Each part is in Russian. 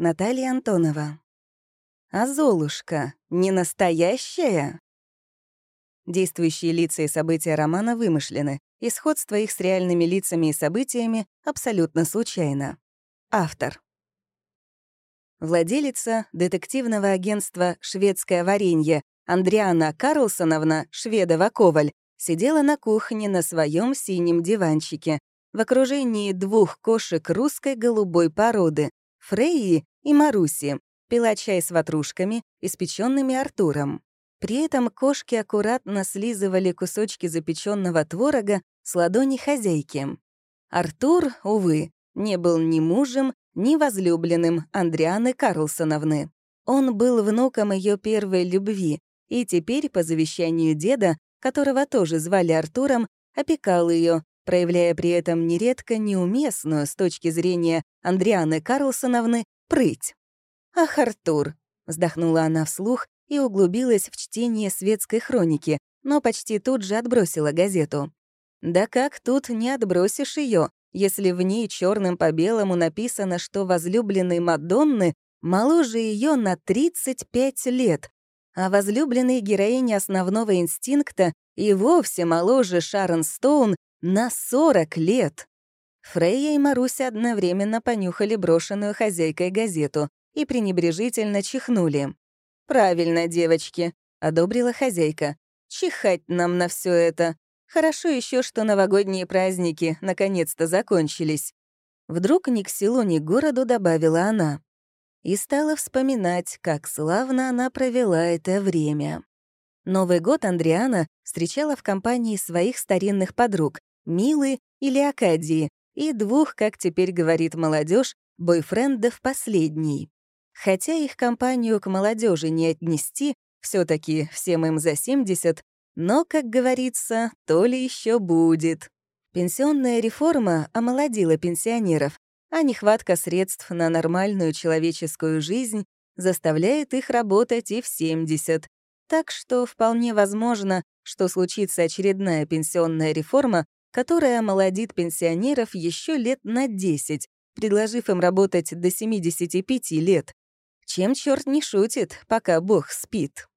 Наталья Антонова. А Золушка не настоящая? Действующие лица и события романа вымышлены, и сходство их с реальными лицами и событиями абсолютно случайно. Автор. Владелица детективного агентства «Шведское варенье» Андриана Карлсоновна Шведова-Коваль сидела на кухне на своем синем диванчике в окружении двух кошек русской голубой породы — Фрейи и Маруси, пила чай с ватрушками, испеченными Артуром. При этом кошки аккуратно слизывали кусочки запеченного творога с ладони хозяйки. Артур, увы, не был ни мужем, ни возлюбленным Андрианы Карлсоновны. Он был внуком ее первой любви, и теперь, по завещанию деда, которого тоже звали Артуром, опекал ее, проявляя при этом нередко неуместную с точки зрения Андрианы Карлсоновны прыть. «Ах, Артур!» — вздохнула она вслух и углубилась в чтение светской хроники, но почти тут же отбросила газету. Да как тут не отбросишь ее, если в ней черным по белому написано, что возлюбленный Мадонны моложе ее на 35 лет, а возлюбленной героине основного инстинкта и вовсе моложе Шарон Стоун на 40 лет. Фрейя и Маруся одновременно понюхали брошенную хозяйкой газету и пренебрежительно чихнули. «Правильно, девочки», — одобрила хозяйка. «Чихать нам на все это. Хорошо еще, что новогодние праздники наконец-то закончились». Вдруг ни к селу, ни к городу добавила она и стала вспоминать, как славно она провела это время. Новый год Андриана встречала в компании своих старинных подруг Милы и Леокадии и двух, как теперь говорит молодежь, бойфрендов последней. Хотя их компанию к молодежи не отнести, все таки всем им за 70, но, как говорится, то ли еще будет. Пенсионная реформа омолодила пенсионеров, а нехватка средств на нормальную человеческую жизнь заставляет их работать и в 70. Так что вполне возможно, что случится очередная пенсионная реформа, которая омолодит пенсионеров еще лет на 10, предложив им работать до 75 лет. Чем черт не шутит, пока Бог спит.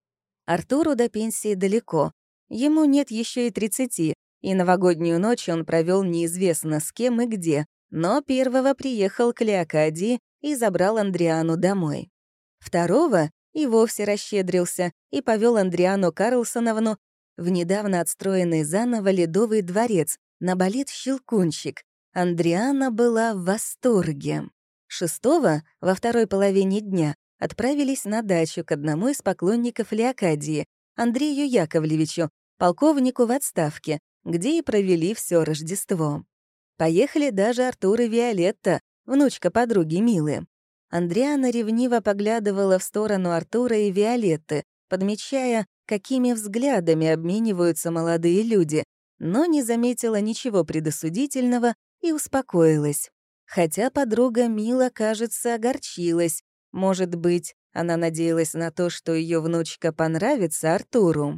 Артуру до пенсии далеко. Ему нет еще и 30, и новогоднюю ночь он провел неизвестно с кем и где, но первого приехал к Леокадии и забрал Андриану домой. Второго и вовсе расщедрился и повел Андриану Карлсоновну в недавно отстроенный заново ледовый дворец на балет «Щелкунчик». Андриана была в восторге. Шестого, во второй половине дня, отправились на дачу к одному из поклонников Леокадии, Андрею Яковлевичу, полковнику в отставке, где и провели все Рождество. Поехали даже Артур и Виолетта, внучка подруги Милы. Андриана ревниво поглядывала в сторону Артура и Виолетты, подмечая, какими взглядами обмениваются молодые люди, но не заметила ничего предосудительного и успокоилась. Хотя подруга Мила, кажется, огорчилась. Может быть, она надеялась на то, что ее внучка понравится Артуру.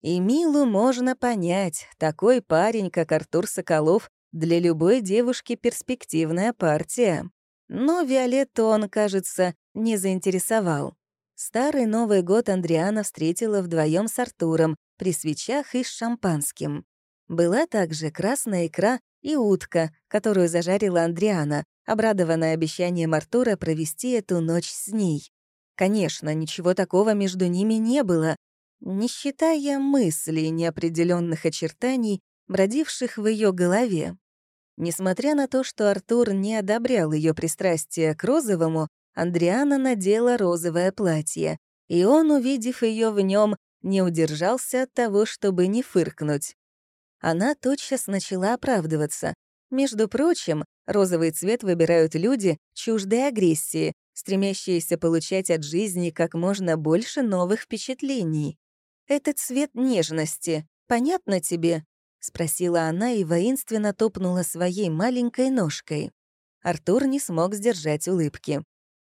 И Милу можно понять, такой парень, как Артур Соколов, для любой девушки перспективная партия. Но Виолетту он, кажется, не заинтересовал. Старый Новый год Андриана встретила вдвоем с Артуром при свечах и с шампанским. Была также красная икра и утка, которую зажарила Андриана, обрадованная обещанием Артура провести эту ночь с ней. Конечно, ничего такого между ними не было, не считая мыслей неопределенных очертаний, бродивших в ее голове. Несмотря на то, что Артур не одобрял ее пристрастие к розовому, Андриана надела розовое платье, и он, увидев ее в нем, не удержался от того, чтобы не фыркнуть. Она тотчас начала оправдываться. Между прочим, розовый цвет выбирают люди, чуждые агрессии, стремящиеся получать от жизни как можно больше новых впечатлений. Это цвет нежности. Понятно тебе? — спросила она и воинственно топнула своей маленькой ножкой. Артур не смог сдержать улыбки.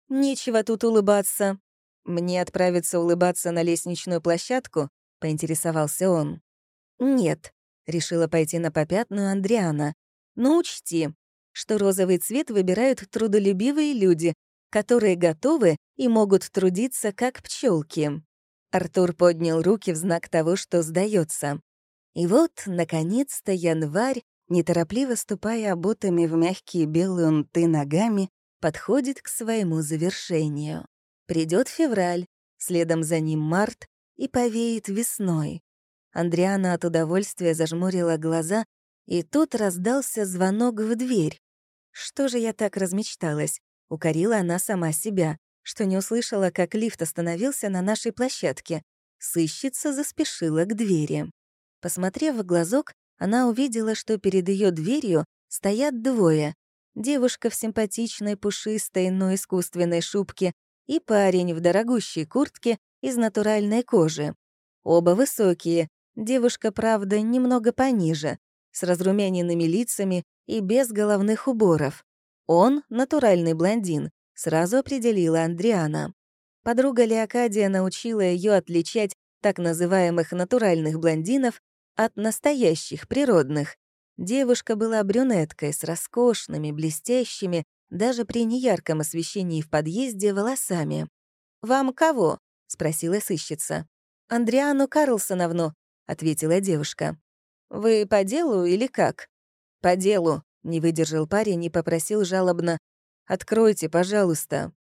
«Нечего тут улыбаться. Мне отправиться улыбаться на лестничную площадку?» — поинтересовался он. «Нет», — решила пойти на попятную Андриана. «Но учти, что розовый цвет выбирают трудолюбивые люди, которые готовы и могут трудиться как пчелки. Артур поднял руки в знак того, что сдается. И вот, наконец-то, январь, неторопливо ступая обутыми в мягкие белые унты ногами, подходит к своему завершению. Придет февраль, следом за ним март и повеет весной. Андриана от удовольствия зажмурила глаза, и тут раздался звонок в дверь. «Что же я так размечталась?» — укорила она сама себя, что не услышала, как лифт остановился на нашей площадке. Сыщица заспешила к двери. Посмотрев в глазок, она увидела, что перед ее дверью стоят двое. Девушка в симпатичной, пушистой, но искусственной шубке и парень в дорогущей куртке из натуральной кожи. Оба высокие, девушка, правда, немного пониже, с разрумяненными лицами и без головных уборов. Он — натуральный блондин, сразу определила Андриана. Подруга Леокадия научила ее отличать так называемых натуральных блондинов от настоящих природных. Девушка была брюнеткой с роскошными, блестящими, даже при неярком освещении в подъезде, волосами. «Вам кого?» — спросила сыщица. «Андриану Карлсоновну», — ответила девушка. «Вы по делу или как?» «По делу», — не выдержал парень и попросил жалобно. «Откройте, пожалуйста».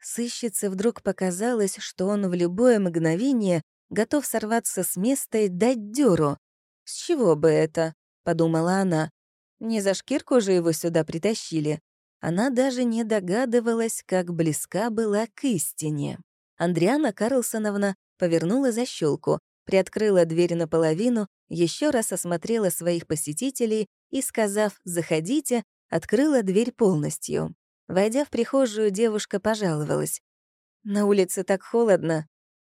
Сыщице вдруг показалось, что он в любое мгновение готов сорваться с места и дать дёру. «С чего бы это?» — подумала она. «Не за шкирку же его сюда притащили». Она даже не догадывалась, как близка была к истине. Андриана Карлсоновна повернула защелку, приоткрыла дверь наполовину, еще раз осмотрела своих посетителей и, сказав «заходите», открыла дверь полностью. Войдя в прихожую, девушка пожаловалась. «На улице так холодно.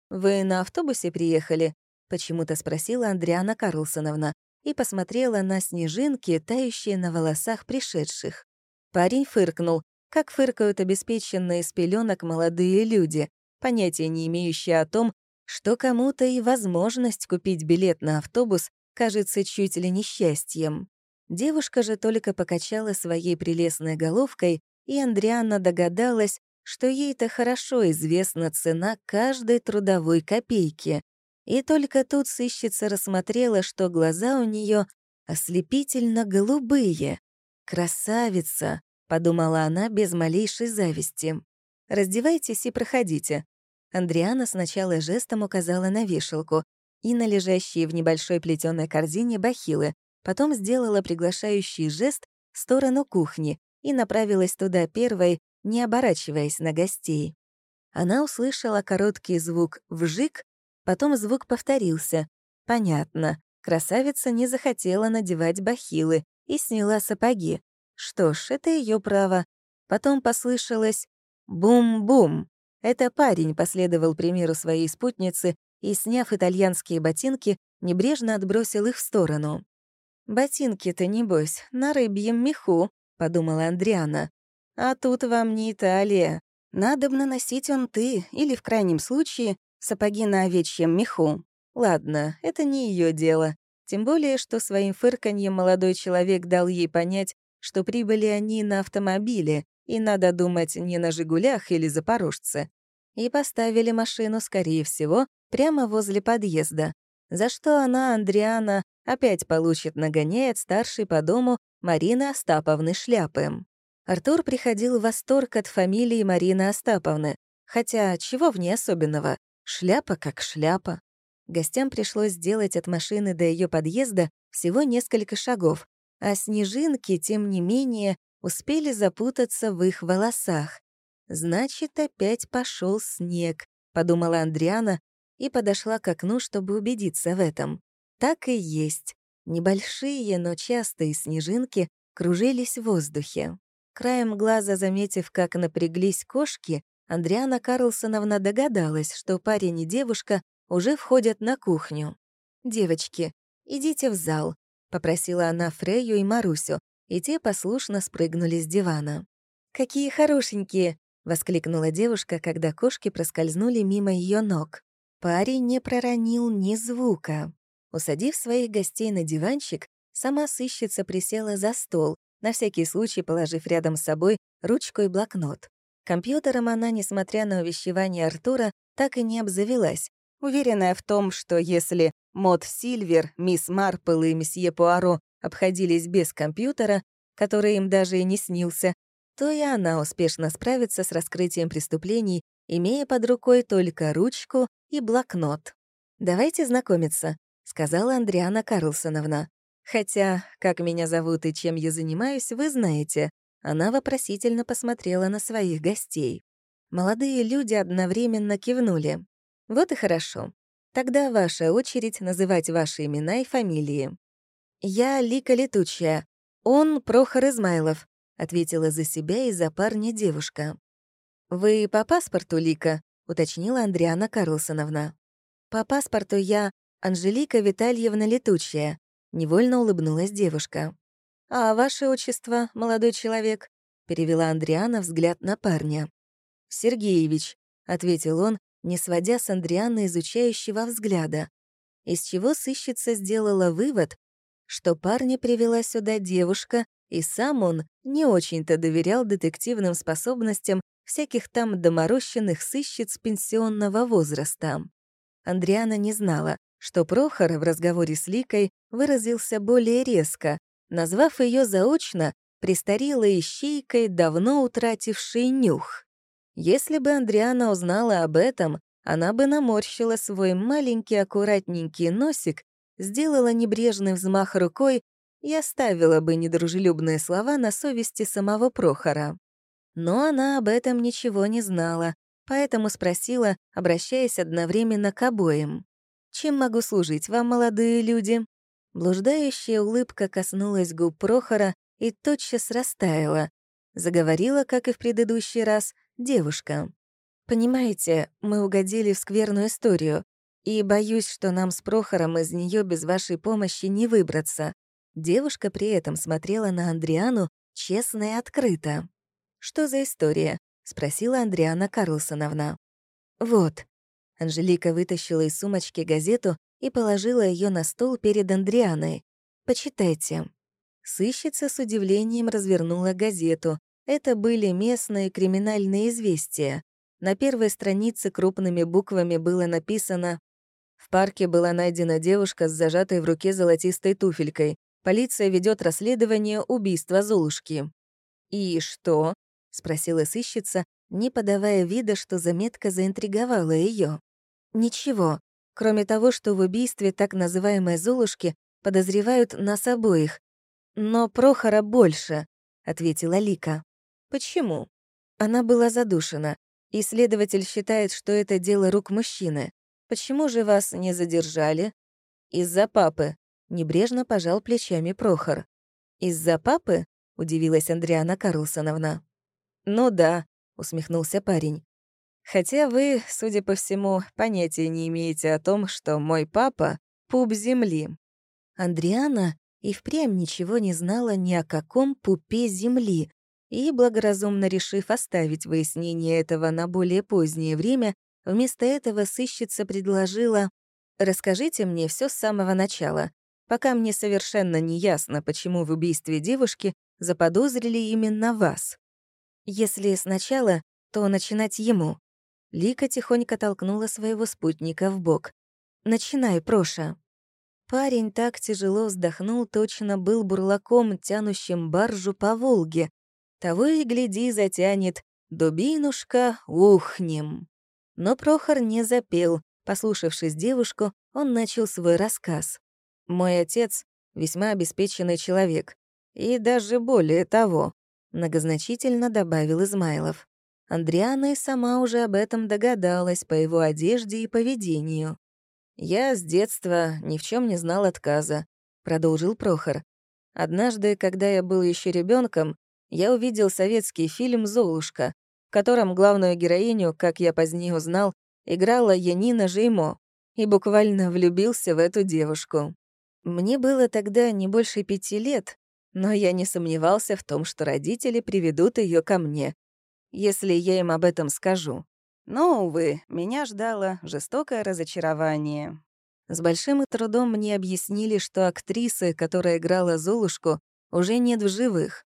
Вы на автобусе приехали?» — почему-то спросила Андриана Карлсоновна и посмотрела на снежинки, тающие на волосах пришедших. Парень фыркнул, как фыркают обеспеченные из пеленок молодые люди, понятия не имеющие о том, что кому-то и возможность купить билет на автобус кажется чуть ли несчастьем. Девушка же только покачала своей прелестной головкой, и Андриана догадалась, что ей-то хорошо известна цена каждой трудовой копейки. И только тут сыщица рассмотрела, что глаза у нее ослепительно голубые. «Красавица!» — подумала она без малейшей зависти. «Раздевайтесь и проходите». Андриана сначала жестом указала на вешалку и на лежащие в небольшой плетеной корзине бахилы, потом сделала приглашающий жест в сторону кухни и направилась туда первой, не оборачиваясь на гостей. Она услышала короткий звук «вжик», потом звук повторился. Понятно, красавица не захотела надевать бахилы и сняла сапоги. Что ж, это ее право. Потом послышалось «бум-бум». Это парень последовал примеру своей спутницы и, сняв итальянские ботинки, небрежно отбросил их в сторону. «Ботинки-то, небось, на рыбьем меху», — подумала Андриана. «А тут вам не Италия. Надо бы наносить он ты, или, в крайнем случае, сапоги на овечьем меху. Ладно, это не ее дело. Тем более, что своим фырканьем молодой человек дал ей понять, что прибыли они на автомобиле, и надо думать не на «Жигулях» или «Запорожце». И поставили машину, скорее всего, прямо возле подъезда, за что она, Андриана, опять получит нагоняй от старшей по дому Марины Остаповны Шляпы. Артур приходил в восторг от фамилии Марины Остаповны, хотя чего в ней особенного? Шляпа как шляпа. Гостям пришлось сделать от машины до ее подъезда всего несколько шагов, а снежинки, тем не менее, успели запутаться в их волосах. «Значит, опять пошел снег», — подумала Андриана и подошла к окну, чтобы убедиться в этом. Так и есть. Небольшие, но частые снежинки кружились в воздухе. Краем глаза заметив, как напряглись кошки, Андриана Карлсоновна догадалась, что парень и девушка уже входят на кухню. «Девочки, идите в зал», — попросила она Фрейю и Марусю, и те послушно спрыгнули с дивана. «Какие хорошенькие!» — воскликнула девушка, когда кошки проскользнули мимо ее ног. Парень не проронил ни звука. Усадив своих гостей на диванчик, сама сыщица присела за стол, на всякий случай положив рядом с собой ручку и блокнот. Компьютером она, несмотря на увещевание Артура, так и не обзавелась, уверенная в том, что если Мод Сильвер, мисс Марпл и месье Пуаро обходились без компьютера, который им даже и не снился, то и она успешно справится с раскрытием преступлений, имея под рукой только ручку и блокнот. «Давайте знакомиться», — сказала Андриана Карлсоновна. «Хотя, как меня зовут и чем я занимаюсь, вы знаете». Она вопросительно посмотрела на своих гостей. Молодые люди одновременно кивнули. «Вот и хорошо. Тогда ваша очередь называть ваши имена и фамилии». «Я Лика Летучая. Он Прохор Измайлов», — ответила за себя и за парня девушка. «Вы по паспорту, Лика?» — уточнила Андриана Карлсоновна. «По паспорту я Анжелика Витальевна Летучая», — невольно улыбнулась девушка. «А ваше отчество, молодой человек?» — перевела Андриана взгляд на парня. «Сергеевич», — ответил он, не сводя с Андриана изучающего взгляда, из чего сыщица сделала вывод, что парня привела сюда девушка, и сам он не очень-то доверял детективным способностям всяких там доморощенных сыщиц пенсионного возраста. Андриана не знала, что Прохор в разговоре с Ликой выразился более резко, назвав ее заочно престарелой ищейкой, давно утратившей нюх. Если бы Андриана узнала об этом, она бы наморщила свой маленький аккуратненький носик, сделала небрежный взмах рукой и оставила бы недружелюбные слова на совести самого Прохора. Но она об этом ничего не знала, поэтому спросила, обращаясь одновременно к обоим. «Чем могу служить вам, молодые люди?» Блуждающая улыбка коснулась губ Прохора и тотчас растаяла. Заговорила, как и в предыдущий раз, девушка. «Понимаете, мы угодили в скверную историю, и боюсь, что нам с Прохором из нее без вашей помощи не выбраться». Девушка при этом смотрела на Андриану честно и открыто. «Что за история?» — спросила Андриана Карлсоновна. «Вот». Анжелика вытащила из сумочки газету и положила ее на стол перед Андрианой. «Почитайте». Сыщица с удивлением развернула газету. Это были местные криминальные известия. На первой странице крупными буквами было написано «В парке была найдена девушка с зажатой в руке золотистой туфелькой. Полиция ведет расследование убийства Золушки». «И что?» — спросила сыщица, не подавая вида, что заметка заинтриговала ее. «Ничего, кроме того, что в убийстве так называемой Золушки подозревают нас обоих. Но Прохора больше», — ответила Лика. «Почему?» Она была задушена, и следователь считает, что это дело рук мужчины. Почему же вас не задержали? Из-за папы. Небрежно пожал плечами Прохор. Из-за папы? Удивилась Андриана Карлсоновна. «Ну да», — усмехнулся парень. «Хотя вы, судя по всему, понятия не имеете о том, что мой папа — пуп земли». Андриана и впрямь ничего не знала ни о каком пупе земли, и, благоразумно решив оставить выяснение этого на более позднее время, вместо этого сыщица предложила «Расскажите мне все с самого начала, пока мне совершенно не ясно, почему в убийстве девушки заподозрили именно вас». Если сначала, то начинать ему. Лика тихонько толкнула своего спутника в бок. «Начинай, Проша». Парень так тяжело вздохнул, точно был бурлаком, тянущим баржу по Волге. Того и гляди затянет. «Дубинушка, ухнем». Но Прохор не запел. Послушавшись девушку, он начал свой рассказ. «Мой отец — весьма обеспеченный человек. И даже более того многозначительно добавил Измайлов. Андриана и сама уже об этом догадалась по его одежде и поведению. «Я с детства ни в чем не знал отказа», — продолжил Прохор. «Однажды, когда я был еще ребенком, я увидел советский фильм «Золушка», котором главную героиню, как я позднее узнал, играла Янина Жеймо, и буквально влюбился в эту девушку. Мне было тогда не больше пяти лет, но я не сомневался в том, что родители приведут ее ко мне, если я им об этом скажу. Но, увы, меня ждало жестокое разочарование. С большим трудом мне объяснили, что актрисы, которая играла Золушку, уже нет в живых.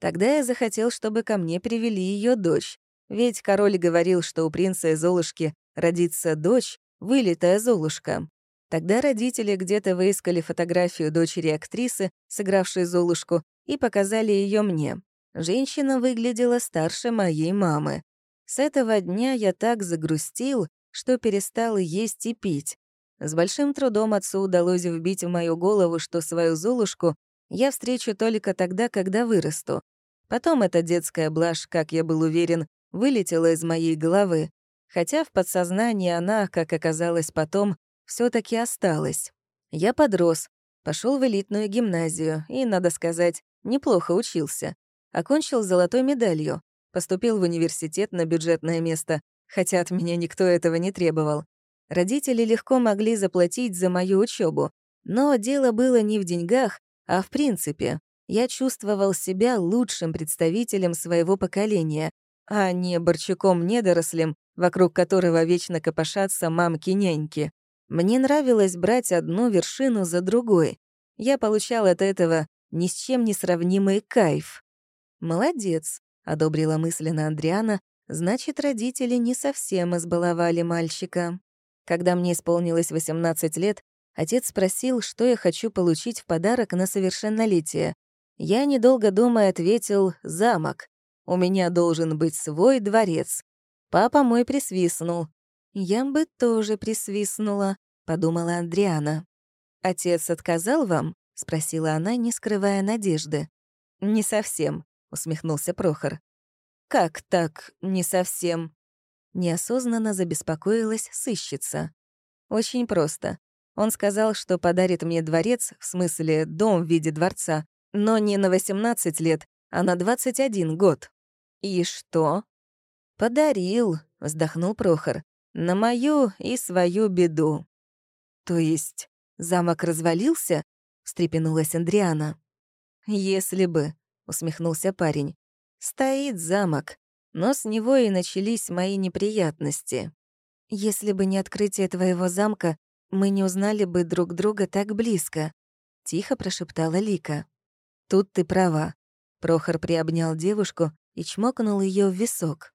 Тогда я захотел, чтобы ко мне привели ее дочь, Ведь король говорил, что у принца Золушки родится дочь, вылитая Золушка. Тогда родители где-то выискали фотографию дочери актрисы, сыгравшей Золушку, и показали ее мне. Женщина выглядела старше моей мамы. С этого дня я так загрустил, что перестал есть и пить. С большим трудом отцу удалось вбить в мою голову, что свою Золушку я встречу только тогда, когда вырасту. Потом эта детская блажь, как я был уверен, вылетела из моей головы, хотя в подсознании она, как оказалось потом, все таки осталась. Я подрос, пошел в элитную гимназию и, надо сказать, неплохо учился. Окончил золотой медалью, поступил в университет на бюджетное место, хотя от меня никто этого не требовал. Родители легко могли заплатить за мою учебу, но дело было не в деньгах, а в принципе. Я чувствовал себя лучшим представителем своего поколения, а не борчуком-недорослем, вокруг которого вечно копошатся мамки-няньки. Мне нравилось брать одну вершину за другой. Я получал от этого ни с чем не сравнимый кайф. «Молодец», — одобрила мысленно Андриана, «значит, родители не совсем избаловали мальчика». Когда мне исполнилось 18 лет, отец спросил, что я хочу получить в подарок на совершеннолетие. Я, недолго думая, ответил «замок». У меня должен быть свой дворец. Папа мой присвистнул. «Я бы тоже присвистнула», — подумала Андриана. «Отец отказал вам?» — спросила она, не скрывая надежды. «Не совсем», — усмехнулся Прохор. «Как так, не совсем?» Неосознанно забеспокоилась сыщица. «Очень просто. Он сказал, что подарит мне дворец, в смысле дом в виде дворца, но не на 18 лет, а на 21 год. «И что?» «Подарил», — вздохнул Прохор, «на мою и свою беду». «То есть замок развалился?» — встрепенулась Андриана. «Если бы», — усмехнулся парень. «Стоит замок, но с него и начались мои неприятности. Если бы не открытие твоего замка, мы не узнали бы друг друга так близко», — тихо прошептала Лика. «Тут ты права». Прохор приобнял девушку и чмокнул ее в висок.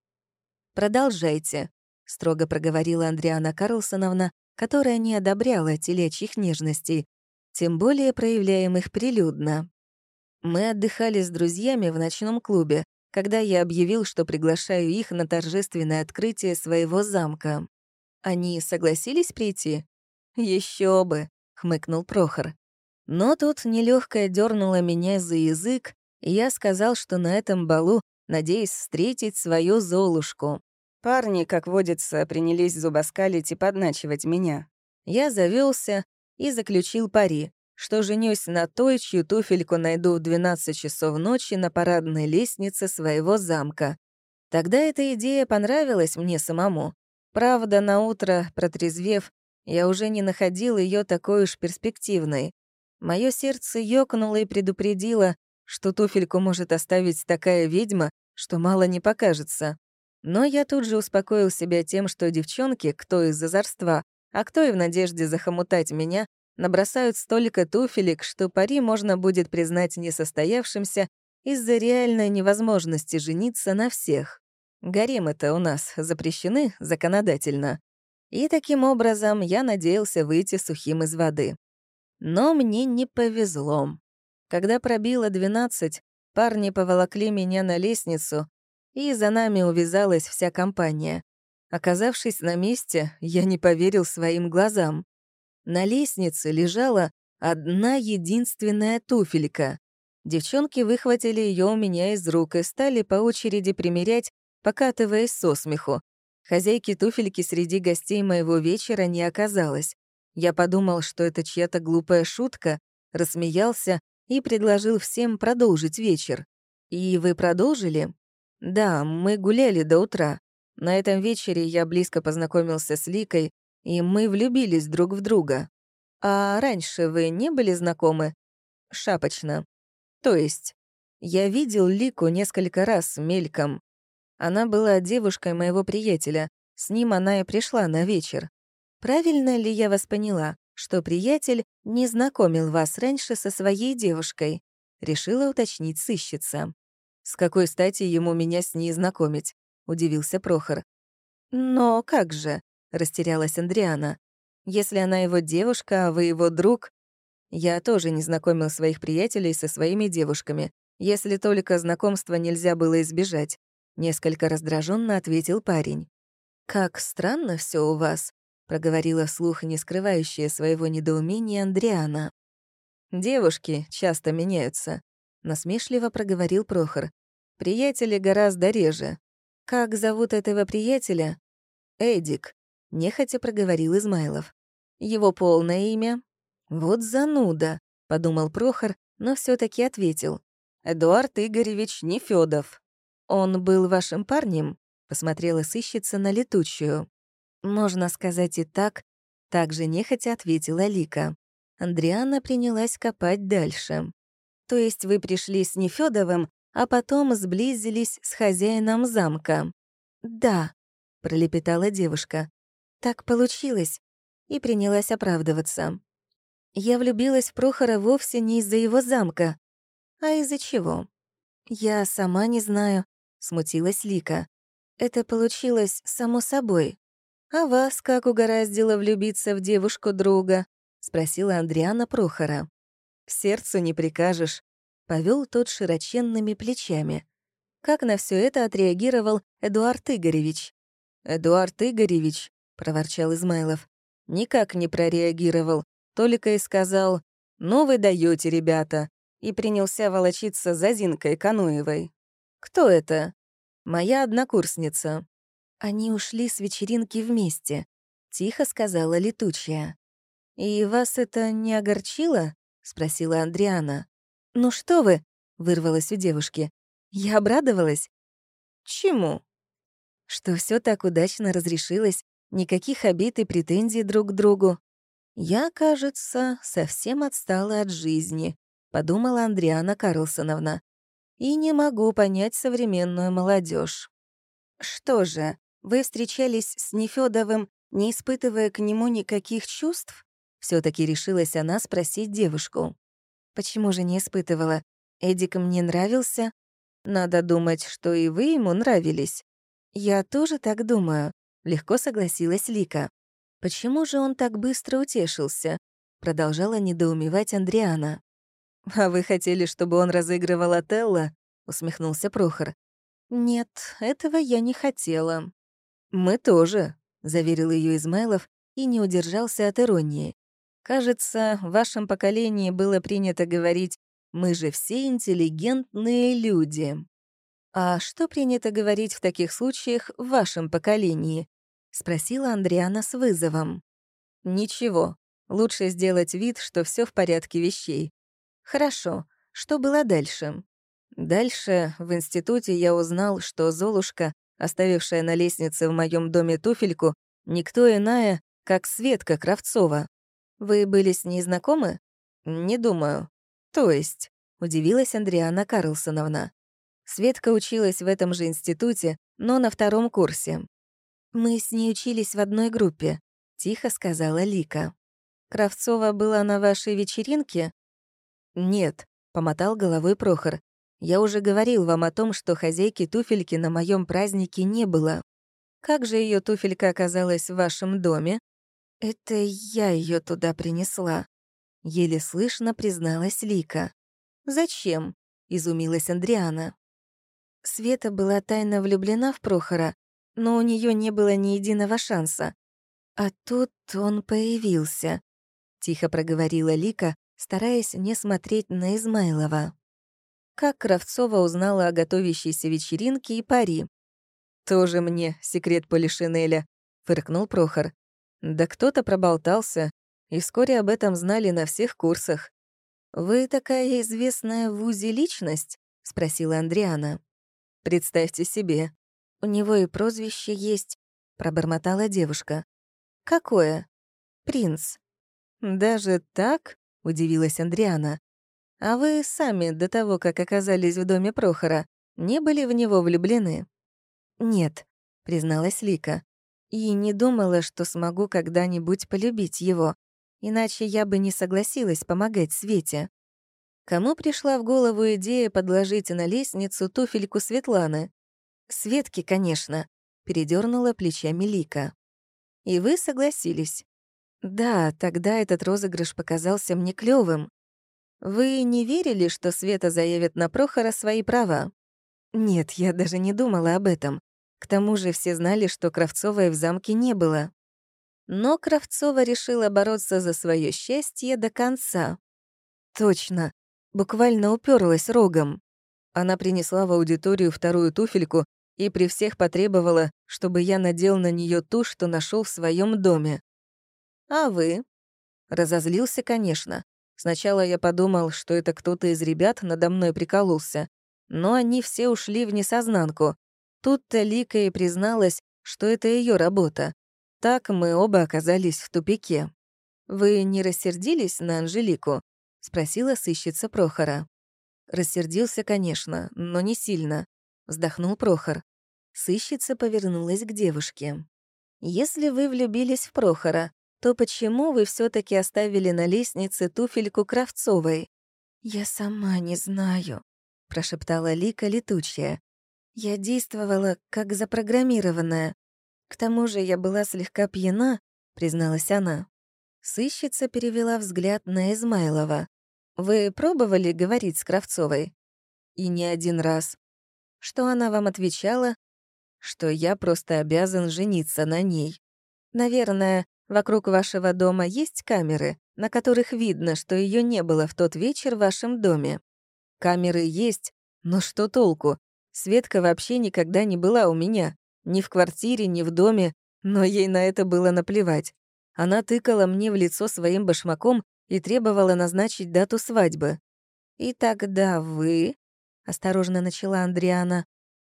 «Продолжайте», — строго проговорила Андриана Карлсоновна, которая не одобряла телечьих нежностей, тем более проявляемых прилюдно. Мы отдыхали с друзьями в ночном клубе, когда я объявил, что приглашаю их на торжественное открытие своего замка. Они согласились прийти? Еще бы, хмыкнул Прохор. Но тут нелегкая дернула меня за язык, и я сказал, что на этом балу надеясь встретить свою Золушку. Парни, как водится, принялись зубоскалить и подначивать меня. Я завелся и заключил пари, что женюсь на той, чью туфельку найду в 12 часов ночи на парадной лестнице своего замка. Тогда эта идея понравилась мне самому. Правда, на утро, протрезвев, я уже не находил ее такой уж перспективной. Мое сердце ёкнуло и предупредило, что туфельку может оставить такая ведьма, что мало не покажется. Но я тут же успокоил себя тем, что девчонки, кто из озорства, а кто и в надежде захомутать меня, набросают столько туфелек, что пари можно будет признать несостоявшимся из-за реальной невозможности жениться на всех. Гаремы-то у нас запрещены законодательно. И таким образом я надеялся выйти сухим из воды. Но мне не повезло. Когда пробило 12, парни поволокли меня на лестницу, и за нами увязалась вся компания. Оказавшись на месте, я не поверил своим глазам. На лестнице лежала одна единственная туфелька. Девчонки выхватили ее у меня из рук и стали по очереди примерять, покатываясь со смеху. Хозяйки туфельки среди гостей моего вечера не оказалось. Я подумал, что это чья-то глупая шутка, рассмеялся и предложил всем продолжить вечер. И вы продолжили? Да, мы гуляли до утра. На этом вечере я близко познакомился с Ликой, и мы влюбились друг в друга. А раньше вы не были знакомы? Шапочно. То есть, я видел Лику несколько раз мельком. Она была девушкой моего приятеля, с ним она и пришла на вечер. Правильно ли я вас поняла? что приятель не знакомил вас раньше со своей девушкой, решила уточнить сыщица. С какой стати ему меня с ней знакомить? — удивился Прохор. «Но как же?» — растерялась Андриана. «Если она его девушка, а вы его друг...» Я тоже не знакомил своих приятелей со своими девушками, если только знакомства нельзя было избежать. Несколько раздраженно ответил парень. «Как странно все у вас», — проговорила вслух не скрывающая своего недоумения Андриана. «Девушки часто меняются», — насмешливо проговорил Прохор. «Приятели гораздо реже. Как зовут этого приятеля?» «Эдик», — нехотя проговорил Измайлов. «Его полное имя?» «Вот зануда», — подумал Прохор, но все таки ответил. «Эдуард Игоревич Нефёдов». «Он был вашим парнем?» — посмотрела сыщица на летучую. «Можно сказать и так», — также нехотя ответила Лика. Андриана принялась копать дальше. «То есть вы пришли с Нефёдовым, а потом сблизились с хозяином замка?» «Да», — пролепетала девушка. «Так получилось», и принялась оправдываться. Я влюбилась в Прохора вовсе не из-за его замка. А из-за чего? Я сама не знаю, смутилась Лика. Это получилось само собой. А вас как угораздило влюбиться в девушку друга? спросила Андриана Прохора. Сердцу не прикажешь, повел тот широченными плечами. Как на все это отреагировал Эдуард Игоревич? Эдуард Игоревич, проворчал Измайлов, никак не прореагировал только и сказал «Ну вы даете, ребята», и принялся волочиться за Зинкой Кануевой. «Кто это?» «Моя однокурсница». Они ушли с вечеринки вместе, тихо сказала летучая. «И вас это не огорчило?» — спросила Андриана. «Ну что вы?» — вырвалась у девушки. «Я обрадовалась». «Чему?» Что все так удачно разрешилось, никаких обид и претензий друг к другу. «Я, кажется, совсем отстала от жизни», — подумала Андриана Карлсоновна. «И не могу понять современную молодежь. «Что же, вы встречались с Нефёдовым, не испытывая к нему никаких чувств?» все таки решилась она спросить девушку. «Почему же не испытывала? Эдик мне нравился. Надо думать, что и вы ему нравились». «Я тоже так думаю», — легко согласилась Лика. Почему же он так быстро утешился? Продолжала недоумевать Андриана. «А вы хотели, чтобы он разыгрывал Отелло?» — усмехнулся Прохор. «Нет, этого я не хотела». «Мы тоже», — заверил ее Измайлов и не удержался от иронии. «Кажется, в вашем поколении было принято говорить «мы же все интеллигентные люди». А что принято говорить в таких случаях в вашем поколении? — спросила Андриана с вызовом. «Ничего. Лучше сделать вид, что все в порядке вещей. Хорошо. Что было дальше?» Дальше в институте я узнал, что Золушка, оставившая на лестнице в моем доме туфельку, никто иная, как Светка Кравцова. Вы были с ней знакомы? Не думаю. То есть, удивилась Андриана Карлсоновна. Светка училась в этом же институте, но на втором курсе. «Мы с ней учились в одной группе», — тихо сказала Лика. «Кравцова была на вашей вечеринке?» «Нет», — помотал головой Прохор. «Я уже говорил вам о том, что хозяйки туфельки на моем празднике не было. Как же ее туфелька оказалась в вашем доме?» «Это я ее туда принесла», — еле слышно призналась Лика. «Зачем?» — изумилась Андриана. Света была тайно влюблена в Прохора, но у нее не было ни единого шанса. А тут он появился, тихо проговорила Лика, стараясь не смотреть на Измайлова. Как Кравцова узнала о готовящейся вечеринке и пари. «Тоже мне секрет Полишинеля», — фыркнул Прохор. «Да кто-то проболтался, и вскоре об этом знали на всех курсах». «Вы такая известная в ВУЗе личность?» — спросила Андриана. «Представьте себе, у него и прозвище есть», — пробормотала девушка. «Какое?» «Принц». «Даже так?» — удивилась Андриана. «А вы сами, до того, как оказались в доме Прохора, не были в него влюблены?» «Нет», — призналась Лика. «И не думала, что смогу когда-нибудь полюбить его, иначе я бы не согласилась помогать Свете». Кому пришла в голову идея подложить на лестницу туфельку Светланы? Светки, конечно, передернула плечами Лика. И вы согласились. Да, тогда этот розыгрыш показался мне клёвым. Вы не верили, что Света заявит на Прохора свои права? Нет, я даже не думала об этом. К тому же все знали, что Кравцовой в замке не было. Но Кравцова решила бороться за свое счастье до конца. Точно, буквально уперлась рогом. Она принесла в аудиторию вторую туфельку и при всех потребовала, чтобы я надел на нее ту, что нашел в своем доме. «А вы?» Разозлился, конечно. Сначала я подумал, что это кто-то из ребят надо мной прикололся, но они все ушли в несознанку. Тут-то Лика и призналась, что это ее работа. Так мы оба оказались в тупике. «Вы не рассердились на Анжелику?» — спросила сыщица Прохора. Рассердился, конечно, но не сильно. Вздохнул Прохор. Сыщица повернулась к девушке. «Если вы влюбились в Прохора, то почему вы все таки оставили на лестнице туфельку Кравцовой?» «Я сама не знаю», — прошептала Лика летучая. «Я действовала как запрограммированная. К тому же я была слегка пьяна», — призналась она. Сыщица перевела взгляд на Измайлова. «Вы пробовали говорить с Кравцовой?» «И не один раз». «Что она вам отвечала?» «Что я просто обязан жениться на ней». «Наверное, Вокруг вашего дома есть камеры, на которых видно, что ее не было в тот вечер в вашем доме. Камеры есть, но что толку? Светка вообще никогда не была у меня. Ни в квартире, ни в доме, но ей на это было наплевать. Она тыкала мне в лицо своим башмаком и требовала назначить дату свадьбы. «И тогда вы...» — осторожно начала Андриана.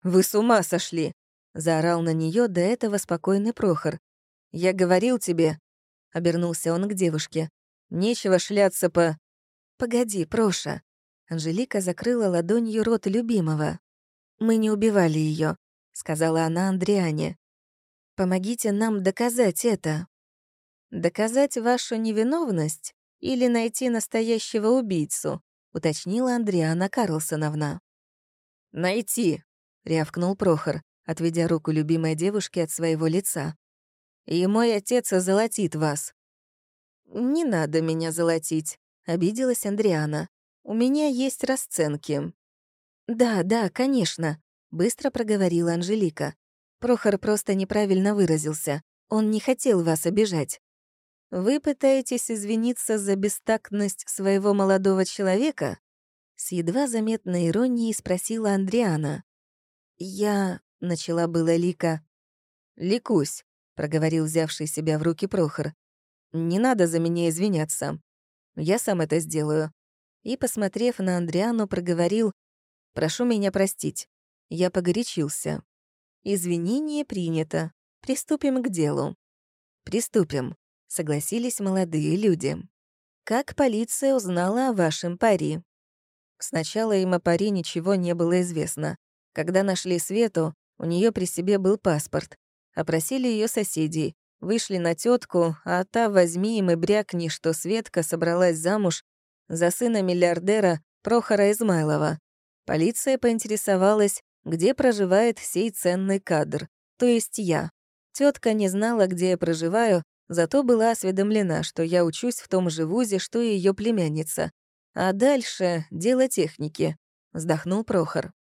«Вы с ума сошли!» — заорал на нее до этого спокойный Прохор. «Я говорил тебе», — обернулся он к девушке, «нечего шляться по...» «Погоди, Проша». Анжелика закрыла ладонью рот любимого. «Мы не убивали ее, сказала она Андриане. «Помогите нам доказать это». «Доказать вашу невиновность или найти настоящего убийцу?» — уточнила Андриана Карлсоновна. «Найти», — рявкнул Прохор, отведя руку любимой девушки от своего лица и мой отец озолотит вас». «Не надо меня золотить», — обиделась Андриана. «У меня есть расценки». «Да, да, конечно», — быстро проговорила Анжелика. Прохор просто неправильно выразился. Он не хотел вас обижать. «Вы пытаетесь извиниться за бестактность своего молодого человека?» С едва заметной иронией спросила Андриана. «Я...» — начала была Лика. «Ликусь, проговорил взявший себя в руки Прохор. «Не надо за меня извиняться. Я сам это сделаю». И, посмотрев на Андриану, проговорил «Прошу меня простить. Я погорячился». «Извинение принято. Приступим к делу». «Приступим», — согласились молодые люди. «Как полиция узнала о вашем пари?» Сначала им о пари ничего не было известно. Когда нашли Свету, у нее при себе был паспорт, Опросили ее соседей, вышли на тетку, а та возьми им и брякни, что Светка собралась замуж за сына миллиардера Прохора Измайлова. Полиция поинтересовалась, где проживает сей ценный кадр, то есть я. Тетка не знала, где я проживаю, зато была осведомлена, что я учусь в том же вузе, что и ее племянница. А дальше — дело техники, — вздохнул Прохор.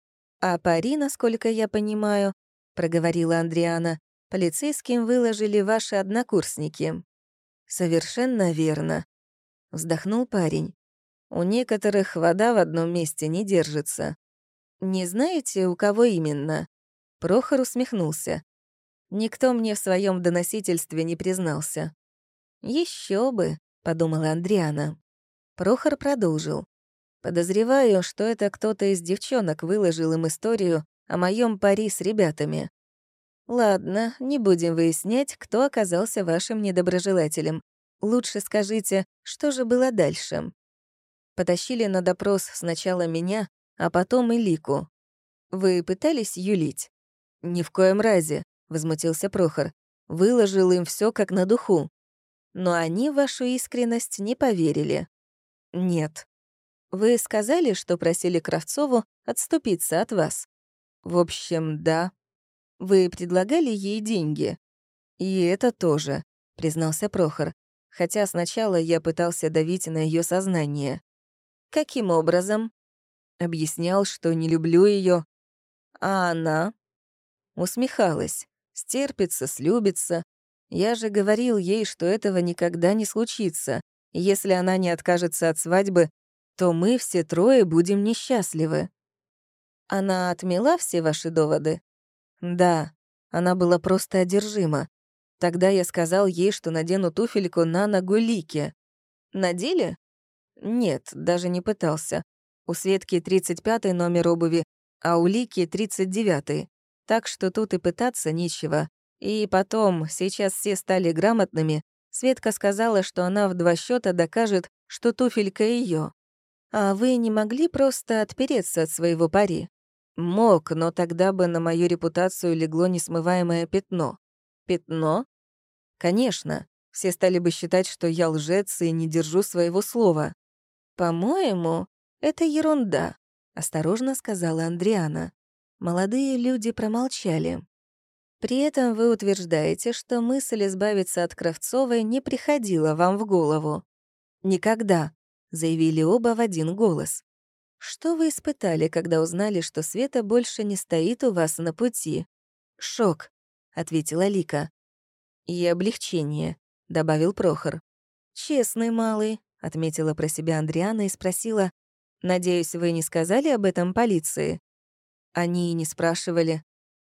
«А пари, насколько я понимаю», — проговорила Андриана, полицейским выложили ваши однокурсники». «Совершенно верно», — вздохнул парень. «У некоторых вода в одном месте не держится. Не знаете, у кого именно?» Прохор усмехнулся. «Никто мне в своем доносительстве не признался». Еще бы», — подумала Андриана. Прохор продолжил. «Подозреваю, что это кто-то из девчонок выложил им историю о моем пари с ребятами. Ладно, не будем выяснять, кто оказался вашим недоброжелателем. Лучше скажите, что же было дальше? Потащили на допрос сначала меня, а потом и Лику. Вы пытались юлить? Ни в коем разе, возмутился Прохор. Выложил им все как на духу. Но они в вашу искренность не поверили. Нет. Вы сказали, что просили Кравцову отступиться от вас. В общем, да. Вы предлагали ей деньги? И это тоже, признался Прохор. Хотя сначала я пытался давить на ее сознание. Каким образом? Объяснял, что не люблю ее, А она? Усмехалась. Стерпится, слюбится. Я же говорил ей, что этого никогда не случится. Если она не откажется от свадьбы, то мы все трое будем несчастливы. Она отмела все ваши доводы? Да, она была просто одержима. Тогда я сказал ей, что надену туфельку на ногу Лики. Надели? Нет, даже не пытался. У Светки 35 номер обуви, а у Лики 39-й. Так что тут и пытаться нечего. И потом, сейчас все стали грамотными. Светка сказала, что она в два счета докажет, что туфелька ее. А вы не могли просто отпереться от своего пари? Мог, но тогда бы на мою репутацию легло несмываемое пятно. Пятно? Конечно. Все стали бы считать, что я лжец и не держу своего слова. По-моему, это ерунда, осторожно сказала Андриана. Молодые люди промолчали. При этом вы утверждаете, что мысль избавиться от Кравцовой не приходила вам в голову. Никогда, заявили оба в один голос. Что вы испытали, когда узнали, что Света больше не стоит у вас на пути? Шок, ответила Лика. И облегчение, добавил Прохор. Честный малый, отметила про себя Андриана и спросила, «Надеюсь, вы не сказали об этом полиции?» Они и не спрашивали.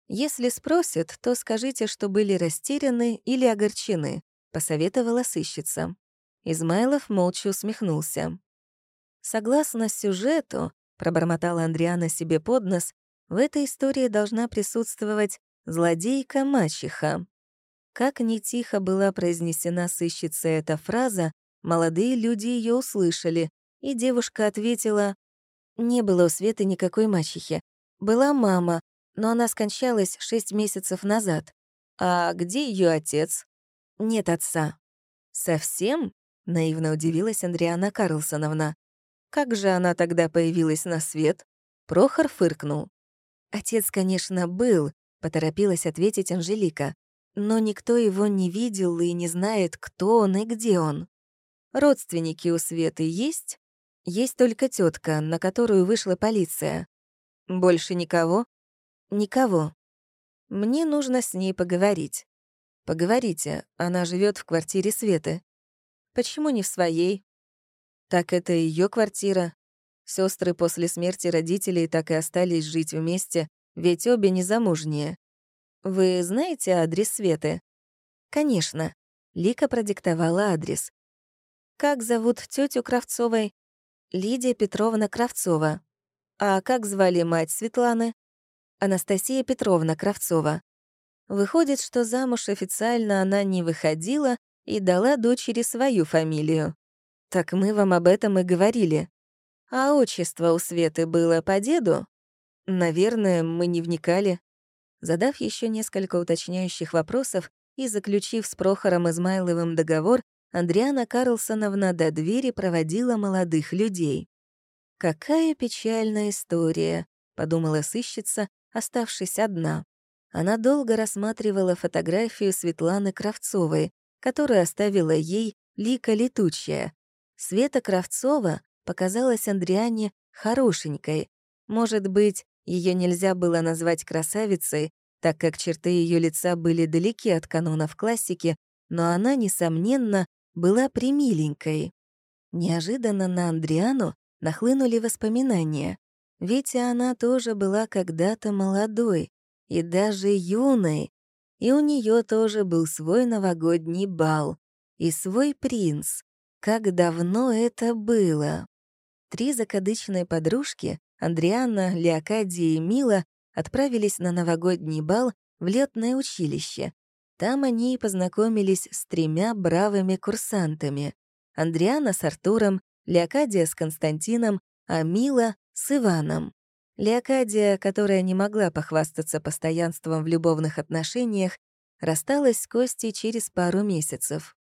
«Если спросят, то скажите, что были растеряны или огорчены», — посоветовала сыщица. Измайлов молча усмехнулся. «Согласно сюжету», — пробормотала Андриана себе под нос, «в этой истории должна присутствовать злодейка-мачеха». Как не тихо была произнесена сыщица эта фраза, молодые люди ее услышали, и девушка ответила, «Не было у Светы никакой мачехи. Была мама, но она скончалась шесть месяцев назад. А где ее отец? Нет отца. Совсем? Наивно удивилась Андриана Карлсоновна. Как же она тогда появилась на свет? Прохор фыркнул. Отец, конечно, был, поторопилась ответить Анжелика. Но никто его не видел и не знает, кто он и где он. Родственники у Светы есть? Есть только тетка, на которую вышла полиция. Больше никого? Никого. Мне нужно с ней поговорить. Поговорите, она живет в квартире Светы. Почему не в своей? Так это ее квартира. Сестры после смерти родителей так и остались жить вместе, ведь обе незамужние. Вы знаете адрес Светы? Конечно. Лика продиктовала адрес. Как зовут тетю Кравцовой? Лидия Петровна Кравцова. А как звали мать Светланы? Анастасия Петровна Кравцова. Выходит, что замуж официально она не выходила и дала дочери свою фамилию. Так мы вам об этом и говорили. А отчество у Светы было по деду? Наверное, мы не вникали. Задав еще несколько уточняющих вопросов и заключив с Прохором Измайловым договор, Андриана Карлсоновна до двери проводила молодых людей. «Какая печальная история», — подумала сыщица, оставшись одна. Она долго рассматривала фотографию Светланы Кравцовой, которую оставила ей Лика Летучая. Света Кравцова показалась Андриане хорошенькой. Может быть, ее нельзя было назвать красавицей, так как черты ее лица были далеки от канонов классики, но она, несомненно, была примиленькой. Неожиданно на Андриану нахлынули воспоминания. Ведь она тоже была когда-то молодой и даже юной, и у нее тоже был свой новогодний бал и свой принц. Как давно это было! Три закадычные подружки, Андриана, Леокадия и Мила, отправились на новогодний бал в летное училище. Там они и познакомились с тремя бравыми курсантами. Андриана с Артуром, Леокадия с Константином, а Мила с Иваном. Леокадия, которая не могла похвастаться постоянством в любовных отношениях, рассталась с Костей через пару месяцев.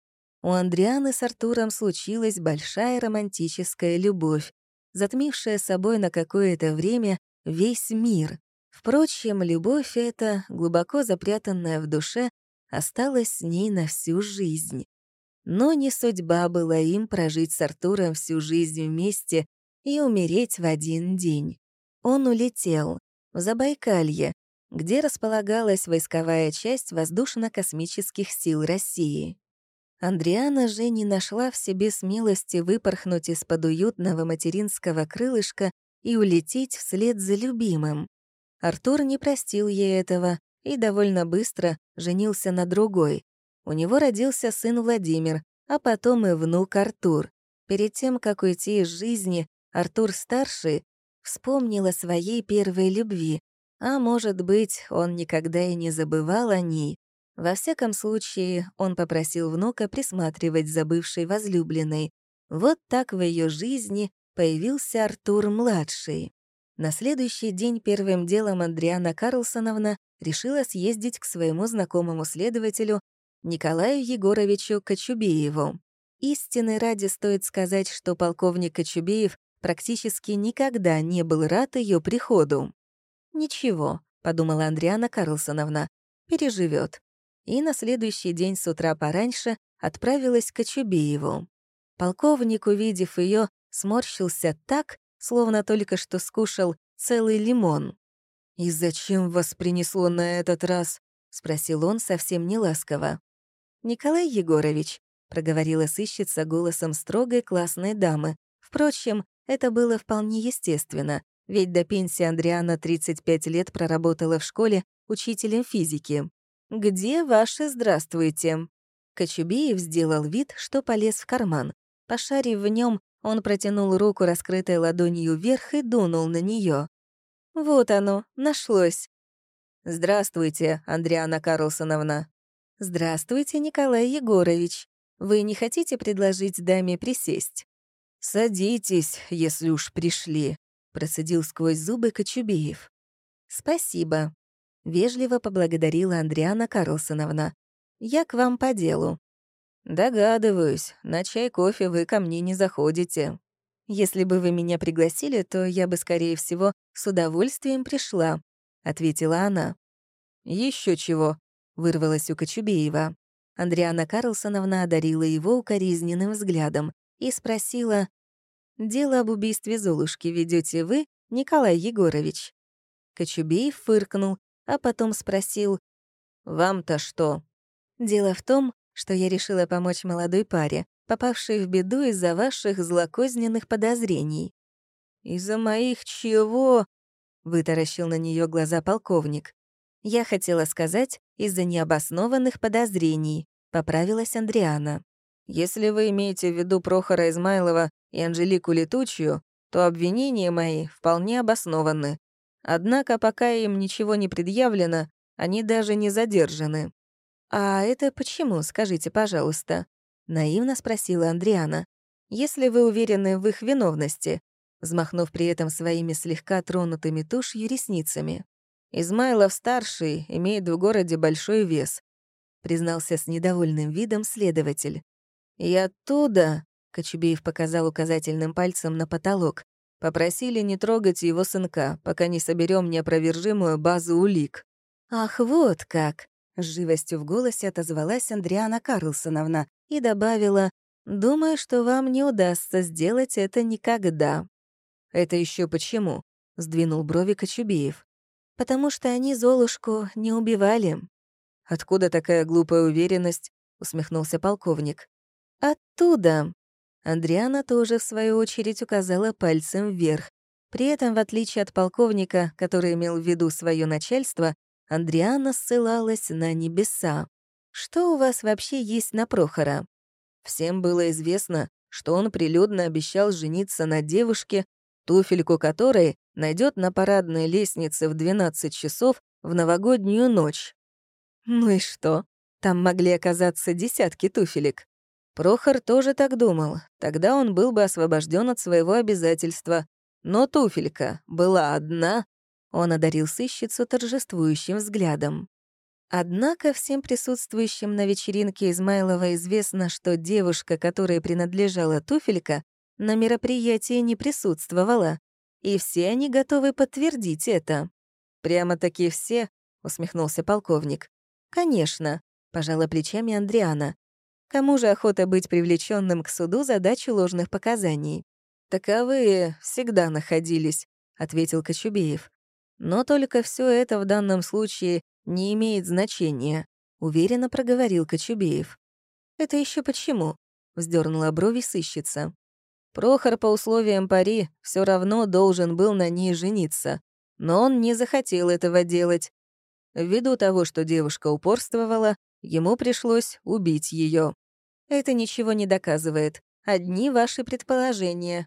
У Андрианы с Артуром случилась большая романтическая любовь, затмившая собой на какое-то время весь мир. Впрочем, любовь эта, глубоко запрятанная в душе, осталась с ней на всю жизнь. Но не судьба была им прожить с Артуром всю жизнь вместе и умереть в один день. Он улетел в Забайкалье, где располагалась войсковая часть воздушно-космических сил России. Андриана же не нашла в себе смелости выпорхнуть из-под уютного материнского крылышка и улететь вслед за любимым. Артур не простил ей этого и довольно быстро женился на другой. У него родился сын Владимир, а потом и внук Артур. Перед тем, как уйти из жизни, Артур-старший вспомнил о своей первой любви, а может быть, он никогда и не забывал о ней. Во всяком случае, он попросил внука присматривать за бывшей возлюбленной. Вот так в ее жизни появился Артур-младший. На следующий день первым делом Андриана Карлсоновна решила съездить к своему знакомому следователю Николаю Егоровичу Кочубееву. Истины ради стоит сказать, что полковник Кочубеев практически никогда не был рад ее приходу. «Ничего», — подумала Андриана Карлсоновна, — «переживет». И на следующий день с утра пораньше отправилась к Очубееву. Полковник, увидев ее, сморщился так, словно только что скушал целый лимон. «И зачем вас принесло на этот раз?» — спросил он совсем неласково. «Николай Егорович», — проговорила сыщица голосом строгой классной дамы. Впрочем, это было вполне естественно. Ведь до пенсии Андриана 35 лет проработала в школе учителем физики. «Где ваше здравствуйте?» Кочубеев сделал вид, что полез в карман. Пошарив в нем, он протянул руку, раскрытой ладонью вверх, и дунул на нее. «Вот оно, нашлось». «Здравствуйте, Андриана Карлсоновна». «Здравствуйте, Николай Егорович. Вы не хотите предложить даме присесть?» «Садитесь, если уж пришли», процедил сквозь зубы Кочубеев. «Спасибо», — вежливо поблагодарила Андриана Карлсоновна. «Я к вам по делу». «Догадываюсь, на чай-кофе вы ко мне не заходите. Если бы вы меня пригласили, то я бы, скорее всего, с удовольствием пришла», — ответила она. Еще чего», — вырвалась у Кочубеева. Андриана Карлсоновна одарила его укоризненным взглядом и спросила, Дело об убийстве Золушки ведете вы, Николай Егорович?» Кочубеев фыркнул, а потом спросил, «Вам-то что?» «Дело в том, что я решила помочь молодой паре, попавшей в беду из-за ваших злокозненных подозрений». «Из-за моих чего?» — вытаращил на нее глаза полковник. «Я хотела сказать, из-за необоснованных подозрений», — поправилась Андриана. «Если вы имеете в виду Прохора Измайлова и Анжелику Летучую, то обвинения мои вполне обоснованы. Однако пока им ничего не предъявлено, они даже не задержаны. «А это почему, скажите, пожалуйста?» — наивно спросила Андриана. «Если вы уверены в их виновности», взмахнув при этом своими слегка тронутыми тушью ресницами. «Измайлов-старший имеет в городе большой вес», признался с недовольным видом следователь. «И оттуда Кочубеев показал указательным пальцем на потолок. Попросили не трогать его сынка, пока не соберем неопровержимую базу улик. «Ах, вот как!» — с живостью в голосе отозвалась Андриана Карлсоновна и добавила, «Думаю, что вам не удастся сделать это никогда». «Это еще почему?» — сдвинул брови Кочубеев. «Потому что они Золушку не убивали». «Откуда такая глупая уверенность?» — усмехнулся полковник. «Оттуда», Андриана тоже, в свою очередь, указала пальцем вверх. При этом, в отличие от полковника, который имел в виду свое начальство, Андриана ссылалась на небеса. «Что у вас вообще есть на Прохора?» Всем было известно, что он прилюдно обещал жениться на девушке, туфельку которой найдет на парадной лестнице в 12 часов в новогоднюю ночь. Ну и что? Там могли оказаться десятки туфелек. Прохор тоже так думал. Тогда он был бы освобожден от своего обязательства. Но туфелька была одна. Он одарил сыщицу торжествующим взглядом. Однако всем присутствующим на вечеринке Измайлова известно, что девушка, которой принадлежала туфелька, на мероприятии не присутствовала, и все они готовы подтвердить это. «Прямо-таки все?» — усмехнулся полковник. «Конечно», — пожала плечами Андриана. «Кому же охота быть привлеченным к суду за дачу ложных показаний?» «Таковые всегда находились», — ответил Кочубеев. «Но только все это в данном случае не имеет значения», — уверенно проговорил Кочубеев. «Это еще почему?» — вздернула брови сыщица. Прохор по условиям пари все равно должен был на ней жениться, но он не захотел этого делать. Ввиду того, что девушка упорствовала, ему пришлось убить ее. Это ничего не доказывает. Одни ваши предположения.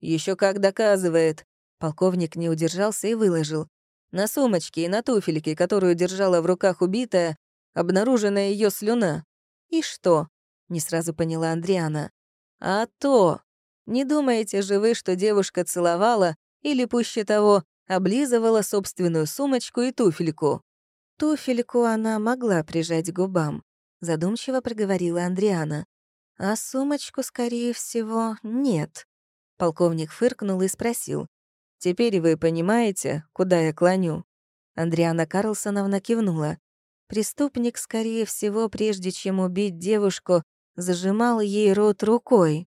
Еще как доказывает. Полковник не удержался и выложил. На сумочке и на туфельке, которую держала в руках убитая, обнаружена ее слюна. И что? Не сразу поняла Андриана. А то! Не думаете же вы, что девушка целовала или, пуще того, облизывала собственную сумочку и туфельку? Туфельку она могла прижать губам, задумчиво проговорила Андриана. А сумочку, скорее всего, нет. Полковник фыркнул и спросил. «Теперь вы понимаете, куда я клоню?» Андриана Карлсоновна кивнула. Преступник, скорее всего, прежде чем убить девушку, зажимал ей рот рукой.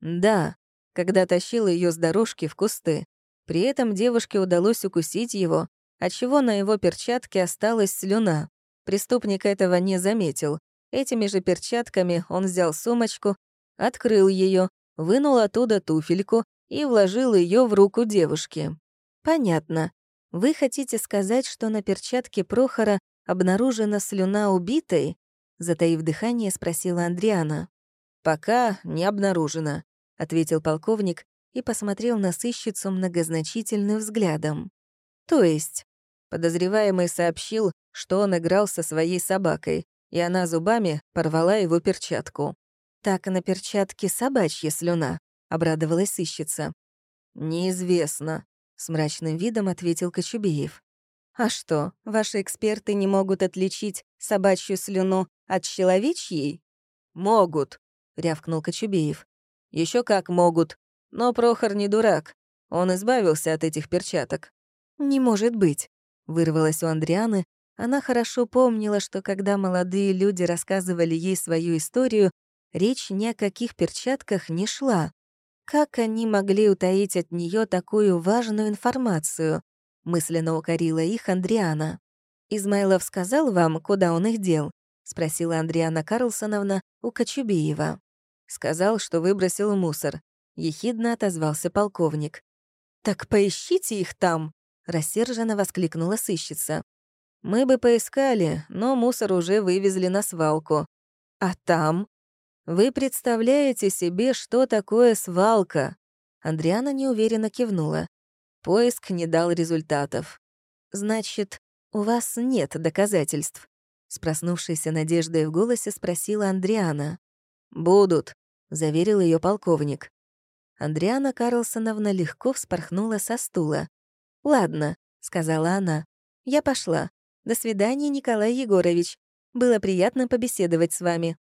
Да, когда тащил ее с дорожки в кусты. При этом девушке удалось укусить его, отчего на его перчатке осталась слюна. Преступник этого не заметил. Этими же перчатками он взял сумочку, открыл ее, вынул оттуда туфельку и вложил ее в руку девушки. «Понятно. Вы хотите сказать, что на перчатке Прохора обнаружена слюна убитой?» Затаив дыхание, спросила Андриана. «Пока не обнаружено», — ответил полковник и посмотрел на сыщицу многозначительным взглядом. «То есть?» Подозреваемый сообщил, что он играл со своей собакой, и она зубами порвала его перчатку. «Так на перчатке собачья слюна», — обрадовалась сыщица. «Неизвестно», — с мрачным видом ответил Кочубеев. «А что, ваши эксперты не могут отличить собачью слюну от человечьей?» «Могут», — рявкнул Кочубеев. Еще как могут. Но Прохор не дурак. Он избавился от этих перчаток». «Не может быть», — вырвалась у Андрианы. Она хорошо помнила, что когда молодые люди рассказывали ей свою историю, речь ни о каких перчатках не шла. Как они могли утаить от нее такую важную информацию? Мысленно укорила их Андриана. «Измайлов сказал вам, куда он их дел?» — спросила Андриана Карлсоновна у Кочубеева. Сказал, что выбросил мусор. Ехидно отозвался полковник. «Так поищите их там!» — рассерженно воскликнула сыщица. «Мы бы поискали, но мусор уже вывезли на свалку. А там?» «Вы представляете себе, что такое свалка?» Андриана неуверенно кивнула. Поиск не дал результатов. «Значит, у вас нет доказательств?» С проснувшейся надеждой в голосе спросила Андриана. «Будут», — заверил ее полковник. Андриана Карлсоновна легко вспорхнула со стула. «Ладно», — сказала она, — «я пошла. До свидания, Николай Егорович. Было приятно побеседовать с вами».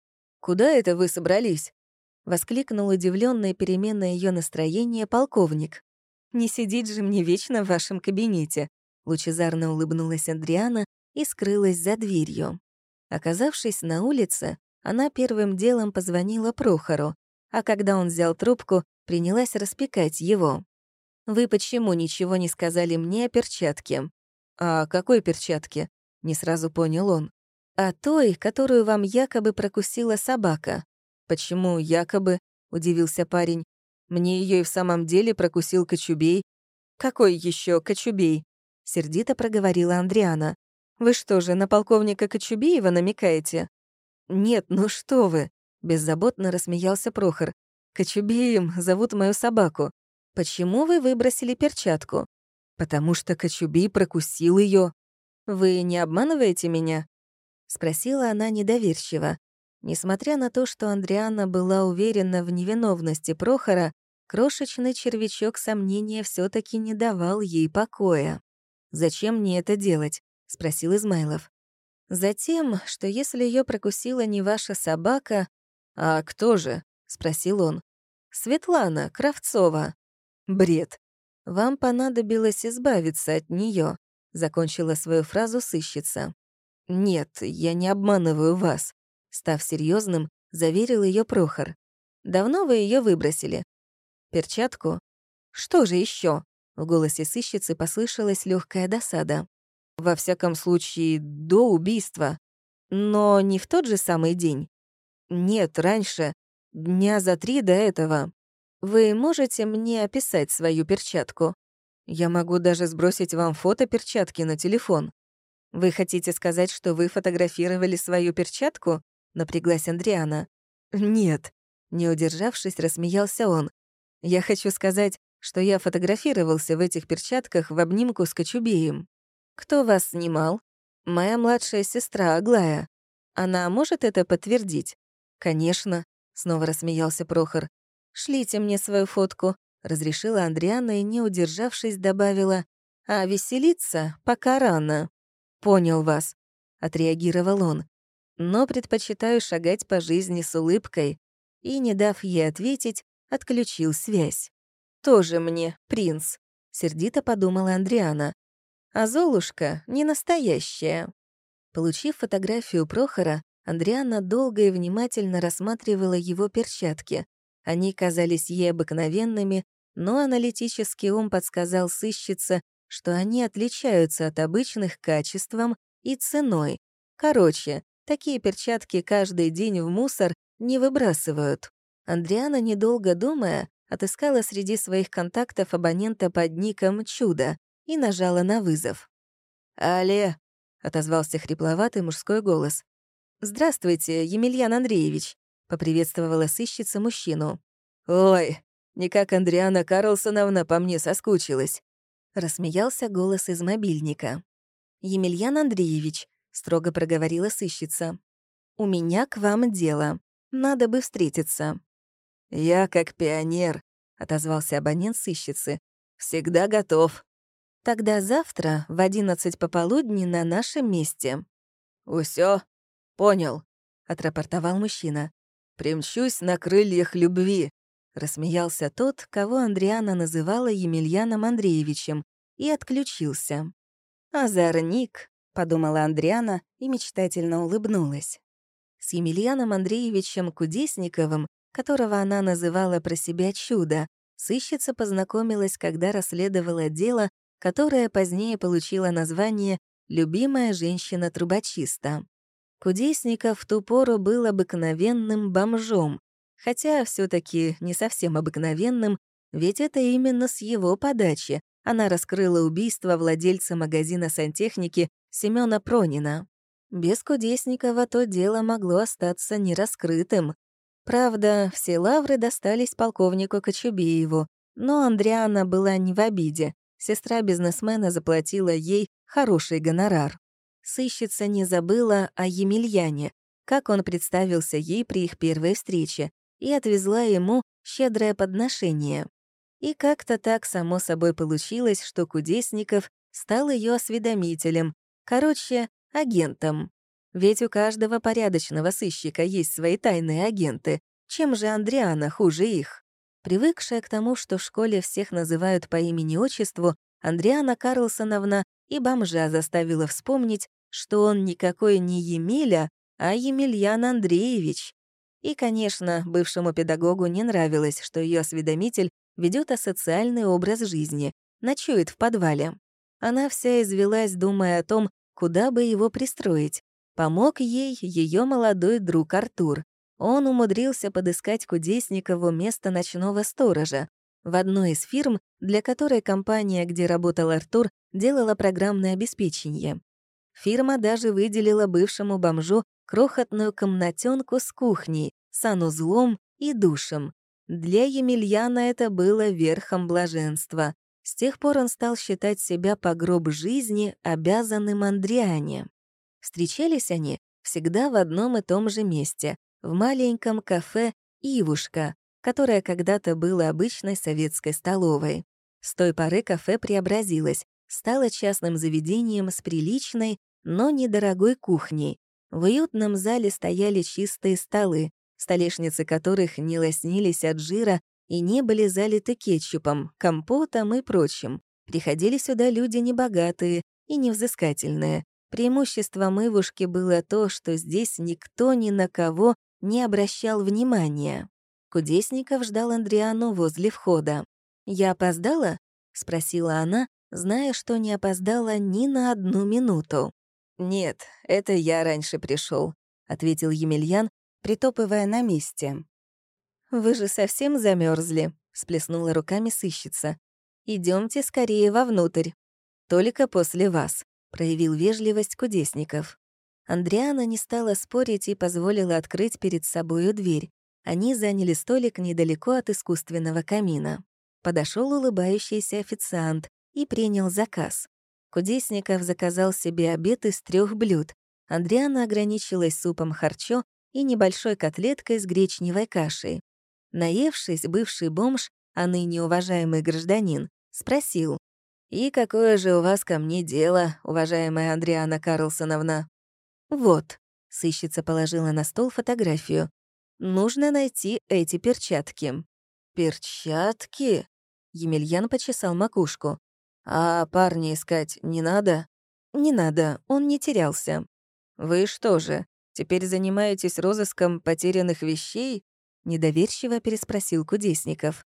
«Куда это вы собрались?» — воскликнул удивленное переменное ее настроение полковник. «Не сидеть же мне вечно в вашем кабинете», — лучезарно улыбнулась Андриана и скрылась за дверью. Оказавшись на улице, она первым делом позвонила Прохору, а когда он взял трубку, принялась распекать его. «Вы почему ничего не сказали мне о перчатке?» «А какой перчатке?» — не сразу понял он. «О той, которую вам якобы прокусила собака». «Почему якобы?» — удивился парень. «Мне ее и в самом деле прокусил Кочубей». «Какой еще Кочубей?» — сердито проговорила Андриана. «Вы что же, на полковника Кочубеева намекаете?» «Нет, ну что вы!» — беззаботно рассмеялся Прохор. «Кочубеем зовут мою собаку. Почему вы выбросили перчатку?» «Потому что Кочубей прокусил ее. «Вы не обманываете меня?» — спросила она недоверчиво. Несмотря на то, что Андриана была уверена в невиновности Прохора, крошечный червячок сомнения все таки не давал ей покоя. «Зачем мне это делать?» — спросил Измайлов. Затем, что если ее прокусила не ваша собака... «А кто же?» — спросил он. «Светлана Кравцова». «Бред. Вам понадобилось избавиться от нее. — закончила свою фразу сыщица. «Нет, я не обманываю вас», — став серьезным, заверил ее Прохор. «Давно вы ее выбросили?» «Перчатку?» «Что же еще? В голосе сыщицы послышалась легкая досада. «Во всяком случае, до убийства. Но не в тот же самый день?» «Нет, раньше. Дня за три до этого. Вы можете мне описать свою перчатку? Я могу даже сбросить вам фото перчатки на телефон. Вы хотите сказать, что вы фотографировали свою перчатку? Напряглась Андриана. Нет. Не удержавшись, рассмеялся он. Я хочу сказать, что я фотографировался в этих перчатках в обнимку с Кочубеем. Кто вас снимал? Моя младшая сестра Аглая. Она может это подтвердить? Конечно, снова рассмеялся Прохор. Шлите мне свою фотку, разрешила Андриана и, не удержавшись, добавила: "А веселиться пока рано". Понял вас, отреагировал он. Но предпочитаю шагать по жизни с улыбкой и, не дав ей ответить, отключил связь. «Тоже мне, принц», — сердито подумала Андриана. «А Золушка не настоящая». Получив фотографию Прохора, Андриана долго и внимательно рассматривала его перчатки. Они казались ей обыкновенными, но аналитический ум подсказал сыщице, что они отличаются от обычных качеством и ценой. Короче, такие перчатки каждый день в мусор не выбрасывают. Андриана, недолго думая, отыскала среди своих контактов абонента под ником «Чудо» и нажала на вызов. «Алле», — отозвался хрипловатый мужской голос. «Здравствуйте, Емельян Андреевич», — поприветствовала сыщица мужчину. «Ой, никак Андриана Карлсоновна по мне соскучилась», — рассмеялся голос из мобильника. «Емельян Андреевич», — строго проговорила сыщица, — «у меня к вам дело. Надо бы встретиться». «Я, как пионер», — отозвался абонент сыщицы, — «всегда готов». «Тогда завтра в одиннадцать пополудни на нашем месте». «Усё? Понял», — отрапортовал мужчина. «Примчусь на крыльях любви», — рассмеялся тот, кого Андриана называла Емельяном Андреевичем, и отключился. «Озорник», — подумала Андриана и мечтательно улыбнулась. С Емельяном Андреевичем Кудесниковым которого она называла про себя «чудо», сыщица познакомилась, когда расследовала дело, которое позднее получило название «Любимая женщина-трубочиста». Кудесников в ту пору был обыкновенным бомжом, хотя все таки не совсем обыкновенным, ведь это именно с его подачи она раскрыла убийство владельца магазина сантехники Семёна Пронина. Без Кудесникова то дело могло остаться нераскрытым, Правда, все лавры достались полковнику Кочубееву, но Андриана была не в обиде. Сестра бизнесмена заплатила ей хороший гонорар. Сыщица не забыла о Емельяне, как он представился ей при их первой встрече, и отвезла ему щедрое подношение. И как-то так само собой получилось, что Кудесников стал ее осведомителем, короче, агентом. Ведь у каждого порядочного сыщика есть свои тайные агенты. Чем же Андриана хуже их? Привыкшая к тому, что в школе всех называют по имени-отчеству, Андриана Карлсоновна и бомжа заставила вспомнить, что он никакой не Емеля, а Емельян Андреевич. И, конечно, бывшему педагогу не нравилось, что ее осведомитель ведет асоциальный образ жизни, ночует в подвале. Она вся извелась, думая о том, куда бы его пристроить. Помог ей ее молодой друг Артур. Он умудрился подыскать Кудесникову место ночного сторожа в одной из фирм, для которой компания, где работал Артур, делала программное обеспечение. Фирма даже выделила бывшему бомжу крохотную комнатенку с кухней, санузлом и душем. Для Емельяна это было верхом блаженства. С тех пор он стал считать себя по гроб жизни обязанным Андриане. Встречались они всегда в одном и том же месте, в маленьком кафе «Ивушка», которое когда-то было обычной советской столовой. С той поры кафе преобразилось, стало частным заведением с приличной, но недорогой кухней. В уютном зале стояли чистые столы, столешницы которых не лоснились от жира и не были залиты кетчупом, компотом и прочим. Приходили сюда люди небогатые, и невзыскательная. Преимуществом Ивушки было то, что здесь никто ни на кого не обращал внимания. Кудесников ждал Андриану возле входа. «Я опоздала?» — спросила она, зная, что не опоздала ни на одну минуту. «Нет, это я раньше пришел, ответил Емельян, притопывая на месте. «Вы же совсем замерзли, всплеснула руками сыщица. Идемте скорее вовнутрь. Только после вас», — проявил вежливость Кудесников. Андриана не стала спорить и позволила открыть перед собою дверь. Они заняли столик недалеко от искусственного камина. Подошел улыбающийся официант и принял заказ. Кудесников заказал себе обед из трех блюд. Андриана ограничилась супом харчо и небольшой котлеткой с гречневой кашей. Наевшись, бывший бомж, а ныне уважаемый гражданин, спросил, «И какое же у вас ко мне дело, уважаемая Андриана Карлсоновна?» «Вот», — сыщица положила на стол фотографию, «нужно найти эти перчатки». «Перчатки?» Емельян почесал макушку. «А парня искать не надо?» «Не надо, он не терялся». «Вы что же, теперь занимаетесь розыском потерянных вещей?» Недоверчиво переспросил Кудесников.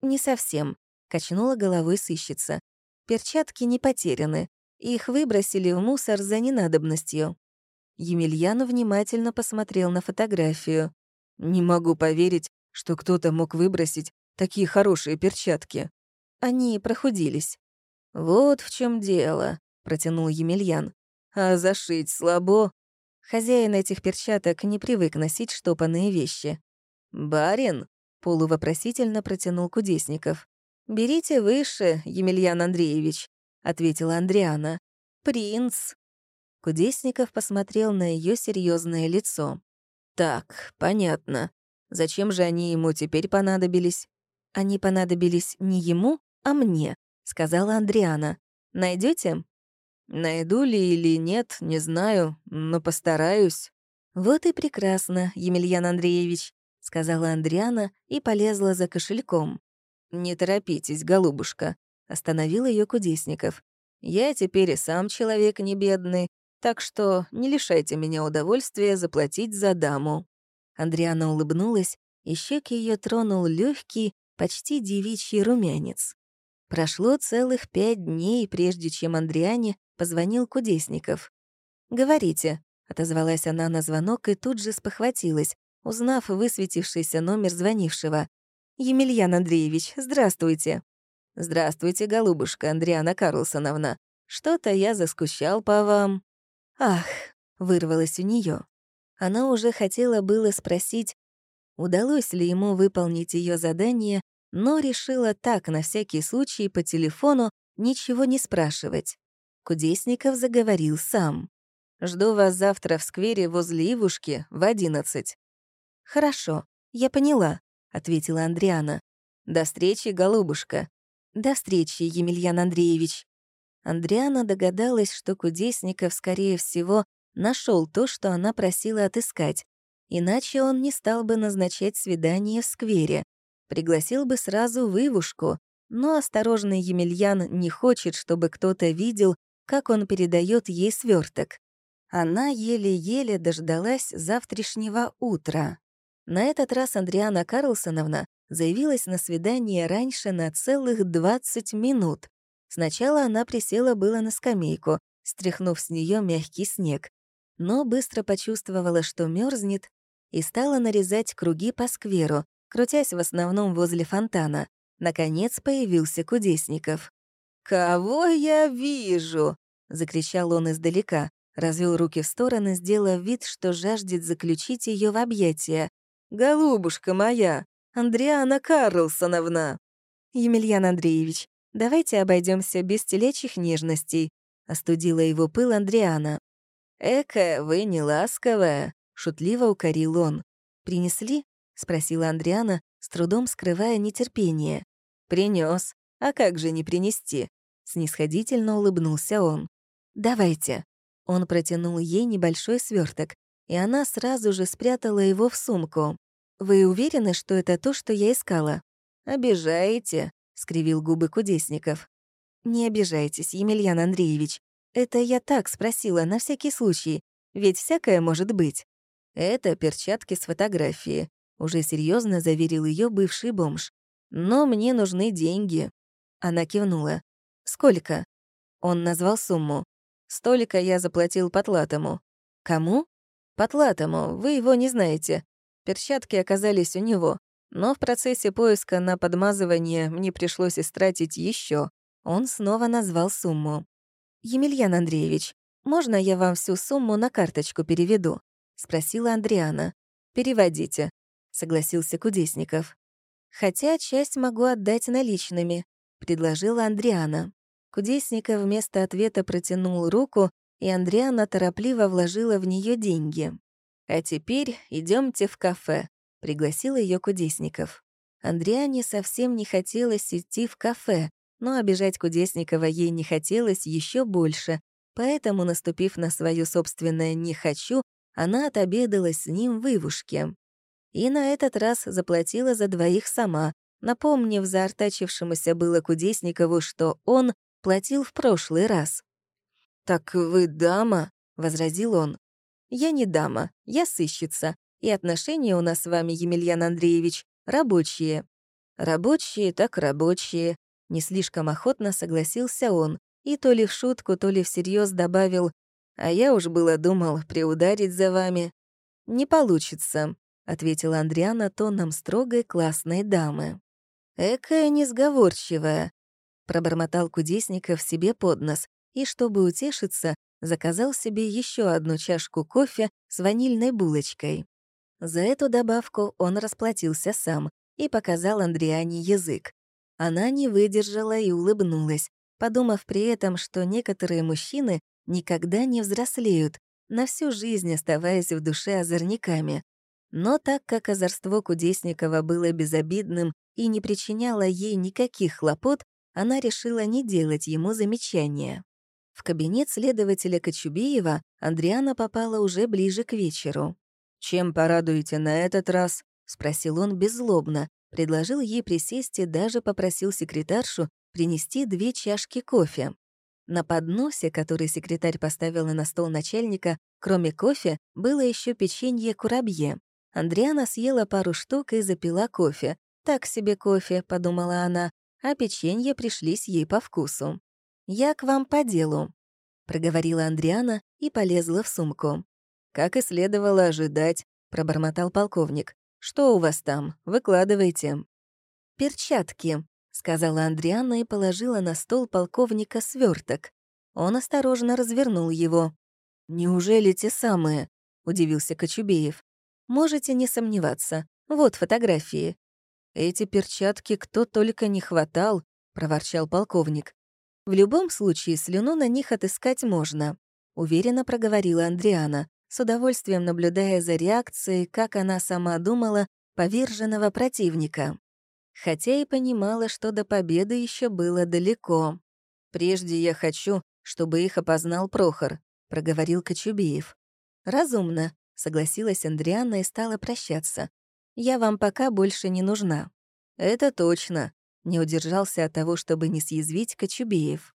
«Не совсем», — качнула головой сыщица. «Перчатки не потеряны. Их выбросили в мусор за ненадобностью». Емельян внимательно посмотрел на фотографию. «Не могу поверить, что кто-то мог выбросить такие хорошие перчатки. Они прохудились. «Вот в чем дело», — протянул Емельян. «А зашить слабо?» Хозяин этих перчаток не привык носить штопанные вещи. «Барин?» — полувопросительно протянул Кудесников. «Берите выше, Емельян Андреевич», — ответила Андриана. «Принц». Кудесников посмотрел на ее серьезное лицо. «Так, понятно. Зачем же они ему теперь понадобились?» «Они понадобились не ему, а мне», — сказала Андриана. Найдете? Найду ли или нет, не знаю, но постараюсь. Вот и прекрасно, Емельян Андреевич, сказала Андриана и полезла за кошельком. Не торопитесь, голубушка, остановил ее Кудесников. Я теперь и сам человек не бедный, так что не лишайте меня удовольствия заплатить за даму. Андриана улыбнулась, и щеки ее тронул легкий, почти девичий румянец. Прошло целых пять дней, прежде чем Андриане позвонил Кудесников. «Говорите», — отозвалась она на звонок и тут же спохватилась, узнав высветившийся номер звонившего. «Емельян Андреевич, здравствуйте». «Здравствуйте, голубушка Андриана Карлсоновна. Что-то я заскучал по вам». «Ах», — вырвалось у нее. Она уже хотела было спросить, удалось ли ему выполнить ее задание, но решила так, на всякий случай, по телефону ничего не спрашивать. Кудесников заговорил сам. «Жду вас завтра в сквере возле Ивушки в одиннадцать». «Хорошо, я поняла», — ответила Андриана. «До встречи, голубушка». «До встречи, Емельян Андреевич». Андриана догадалась, что Кудесников, скорее всего, нашел то, что она просила отыскать, иначе он не стал бы назначать свидание в сквере. Пригласил бы сразу вывушку, но осторожный Емельян не хочет, чтобы кто-то видел, как он передает ей сверток. Она еле-еле дождалась завтрашнего утра. На этот раз Андриана Карлсоновна заявилась на свидание раньше на целых 20 минут. Сначала она присела было на скамейку, стряхнув с нее мягкий снег, но быстро почувствовала, что мерзнет, и стала нарезать круги по скверу, крутясь в основном возле фонтана. Наконец появился Кудесников. «Кого я вижу?» — закричал он издалека, развел руки в стороны, сделав вид, что жаждет заключить ее в объятия. «Голубушка моя, Андриана Карлсоновна!» «Емельян Андреевич, давайте обойдемся без телечьих нежностей», — остудила его пыл Андриана. «Эка, вы не ласковая», — шутливо укорил он. «Принесли?» — спросила Андриана, с трудом скрывая нетерпение. Принес. А как же не принести?» Снисходительно улыбнулся он. «Давайте». Он протянул ей небольшой сверток, и она сразу же спрятала его в сумку. «Вы уверены, что это то, что я искала?» «Обижаете», — скривил губы Кудесников. «Не обижайтесь, Емельян Андреевич. Это я так спросила, на всякий случай, ведь всякое может быть. Это перчатки с фотографии, уже серьезно заверил ее бывший бомж. Но мне нужны деньги. Она кивнула. Сколько? Он назвал сумму. Столько я заплатил Потлатому. Кому? Потлатому, вы его не знаете. Перчатки оказались у него. Но в процессе поиска на подмазывание мне пришлось истратить еще. Он снова назвал сумму. «Емельян Андреевич, можно я вам всю сумму на карточку переведу?» — спросила Андриана. «Переводите», — согласился Кудесников. «Хотя часть могу отдать наличными», — предложила Андриана. Кудесников вместо ответа протянул руку, и Андриана торопливо вложила в нее деньги. «А теперь идемте в кафе», — пригласил ее Кудесников. Андриане совсем не хотелось идти в кафе, но обижать Кудесникова ей не хотелось еще больше, поэтому, наступив на свое собственное «не хочу», она отобедалась с ним в Ивушке. И на этот раз заплатила за двоих сама, напомнив заортачившемуся было Кудесникову, что он платил в прошлый раз. «Так вы дама?» — возразил он. «Я не дама, я сыщица, и отношения у нас с вами, Емельян Андреевич, рабочие». «Рабочие так рабочие», не слишком охотно согласился он и то ли в шутку, то ли всерьез добавил «А я уж было думал приударить за вами». «Не получится», — ответила Андриана тоном строгой классной дамы. «Экая несговорчивая», — пробормотал Кудесников себе под нос и, чтобы утешиться, заказал себе еще одну чашку кофе с ванильной булочкой. За эту добавку он расплатился сам и показал Андриане язык. Она не выдержала и улыбнулась, подумав при этом, что некоторые мужчины никогда не взрослеют, на всю жизнь оставаясь в душе озорниками. Но так как озорство Кудесникова было безобидным и не причиняло ей никаких хлопот, она решила не делать ему замечания. В кабинет следователя Кочубеева Андриана попала уже ближе к вечеру. «Чем порадуете на этот раз?» — спросил он беззлобно, предложил ей присесть и даже попросил секретаршу принести две чашки кофе. На подносе, который секретарь поставила на стол начальника, кроме кофе, было еще печенье курабье. Андриана съела пару штук и запила кофе. «Так себе кофе», — подумала она, а печенье пришлись ей по вкусу. «Я к вам по делу», — проговорила Андриана и полезла в сумку. «Как и следовало ожидать», — пробормотал полковник. Что у вас там? Выкладывайте». «Перчатки», — сказала Андриана и положила на стол полковника сверток. Он осторожно развернул его. «Неужели те самые?» — удивился Кочубеев. «Можете не сомневаться. Вот фотографии». «Эти перчатки кто только не хватал», — проворчал полковник. «В любом случае слюну на них отыскать можно», — уверенно проговорила Андриана с удовольствием наблюдая за реакцией, как она сама думала, поверженного противника. Хотя и понимала, что до победы еще было далеко. «Прежде я хочу, чтобы их опознал Прохор», — проговорил Кочубеев. «Разумно», — согласилась Андриана и стала прощаться. «Я вам пока больше не нужна». «Это точно», — не удержался от того, чтобы не съязвить Кочубеев.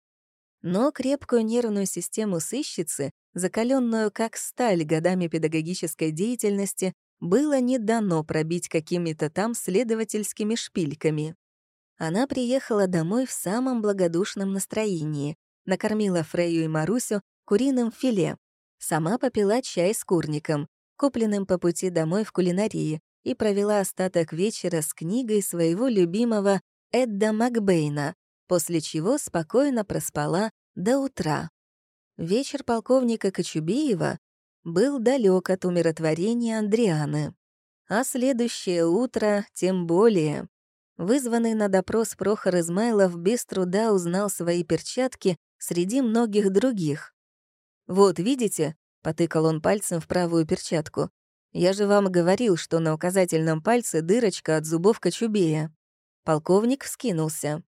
Но крепкую нервную систему сыщицы закаленную как сталь годами педагогической деятельности, было не дано пробить какими-то там следовательскими шпильками. Она приехала домой в самом благодушном настроении, накормила Фрейю и Марусю куриным филе, сама попила чай с курником, купленным по пути домой в кулинарии, и провела остаток вечера с книгой своего любимого Эдда Макбейна, после чего спокойно проспала до утра. Вечер полковника Кочубеева был далек от умиротворения Андрианы. А следующее утро тем более. Вызванный на допрос Прохор Измайлов без труда узнал свои перчатки среди многих других. «Вот, видите?» — потыкал он пальцем в правую перчатку. «Я же вам говорил, что на указательном пальце дырочка от зубов Кочубея». Полковник вскинулся.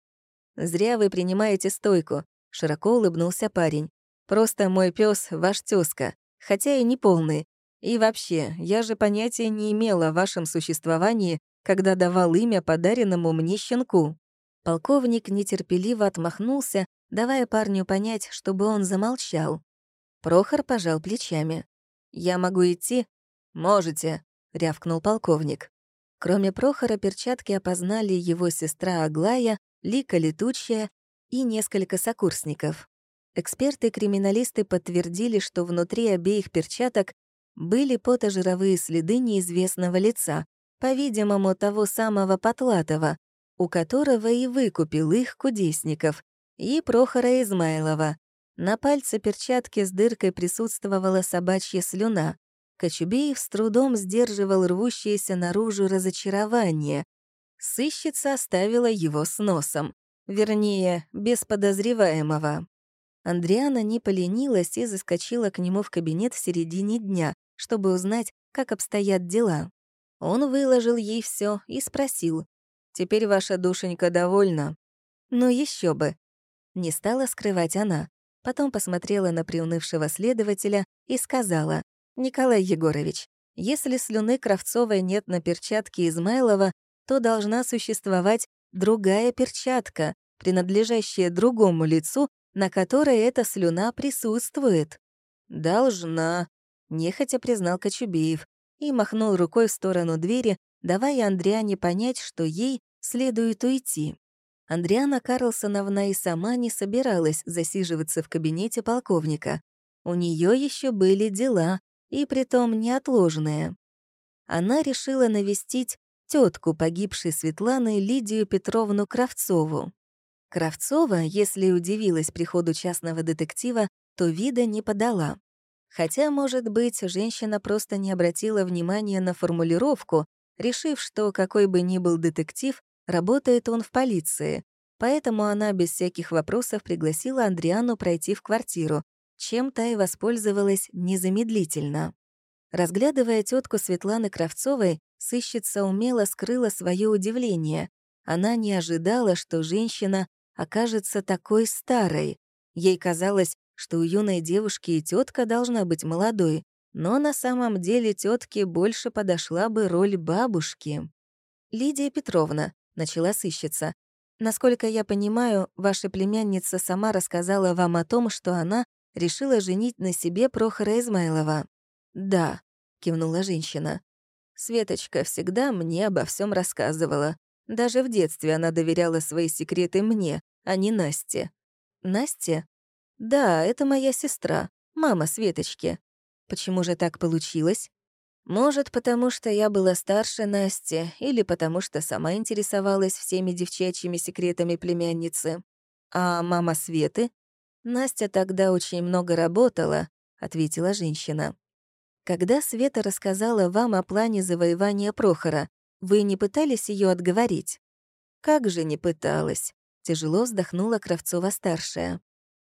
«Зря вы принимаете стойку», — широко улыбнулся парень. Просто мой пес ваш тёзка, хотя и не полный. И вообще, я же понятия не имела о вашем существовании, когда давал имя подаренному мне щенку». Полковник нетерпеливо отмахнулся давая парню понять, чтобы он замолчал. Прохор пожал плечами. «Я могу идти?» «Можете», — рявкнул полковник. Кроме Прохора, перчатки опознали его сестра Аглая, Лика Летучая и несколько сокурсников. Эксперты-криминалисты подтвердили, что внутри обеих перчаток были потожировые следы неизвестного лица, по-видимому, того самого Потлатова, у которого и выкупил их Кудесников, и Прохора Измайлова. На пальце перчатки с дыркой присутствовала собачья слюна. Кочубеев с трудом сдерживал рвущееся наружу разочарование. Сыщица оставила его с носом. Вернее, без подозреваемого. Андриана не поленилась и заскочила к нему в кабинет в середине дня, чтобы узнать, как обстоят дела. Он выложил ей все и спросил. «Теперь ваша душенька довольна?» «Ну еще бы». Не стала скрывать она. Потом посмотрела на приунывшего следователя и сказала. «Николай Егорович, если слюны Кравцовой нет на перчатке Измайлова, то должна существовать другая перчатка, принадлежащая другому лицу, на которой эта слюна присутствует. «Должна», — нехотя признал Кочубеев и махнул рукой в сторону двери, давая Андриане понять, что ей следует уйти. Андриана Карлсоновна и сама не собиралась засиживаться в кабинете полковника. У нее еще были дела, и притом неотложные. Она решила навестить тетку погибшей Светланы Лидию Петровну Кравцову. Кравцова, если удивилась приходу частного детектива, то вида не подала. Хотя, может быть, женщина просто не обратила внимания на формулировку, решив, что какой бы ни был детектив, работает он в полиции. Поэтому она без всяких вопросов пригласила Андриану пройти в квартиру, чем та и воспользовалась незамедлительно. Разглядывая тетку Светланы Кравцовой, сыщица умело скрыла свое удивление. Она не ожидала, что женщина окажется такой старой. Ей казалось, что у юной девушки и тетка должна быть молодой, но на самом деле тетке больше подошла бы роль бабушки. «Лидия Петровна», — начала сыщица, «насколько я понимаю, ваша племянница сама рассказала вам о том, что она решила женить на себе Прохора Измайлова». «Да», — кивнула женщина. «Светочка всегда мне обо всем рассказывала. Даже в детстве она доверяла свои секреты мне, а не Насте. Настя? Да, это моя сестра, мама Светочки. Почему же так получилось? Может, потому что я была старше Насти, или потому что сама интересовалась всеми девчачьими секретами племянницы. А мама Светы? Настя тогда очень много работала, ответила женщина. Когда Света рассказала вам о плане завоевания Прохора, вы не пытались ее отговорить? Как же не пыталась? Тяжело вздохнула Кравцова-старшая.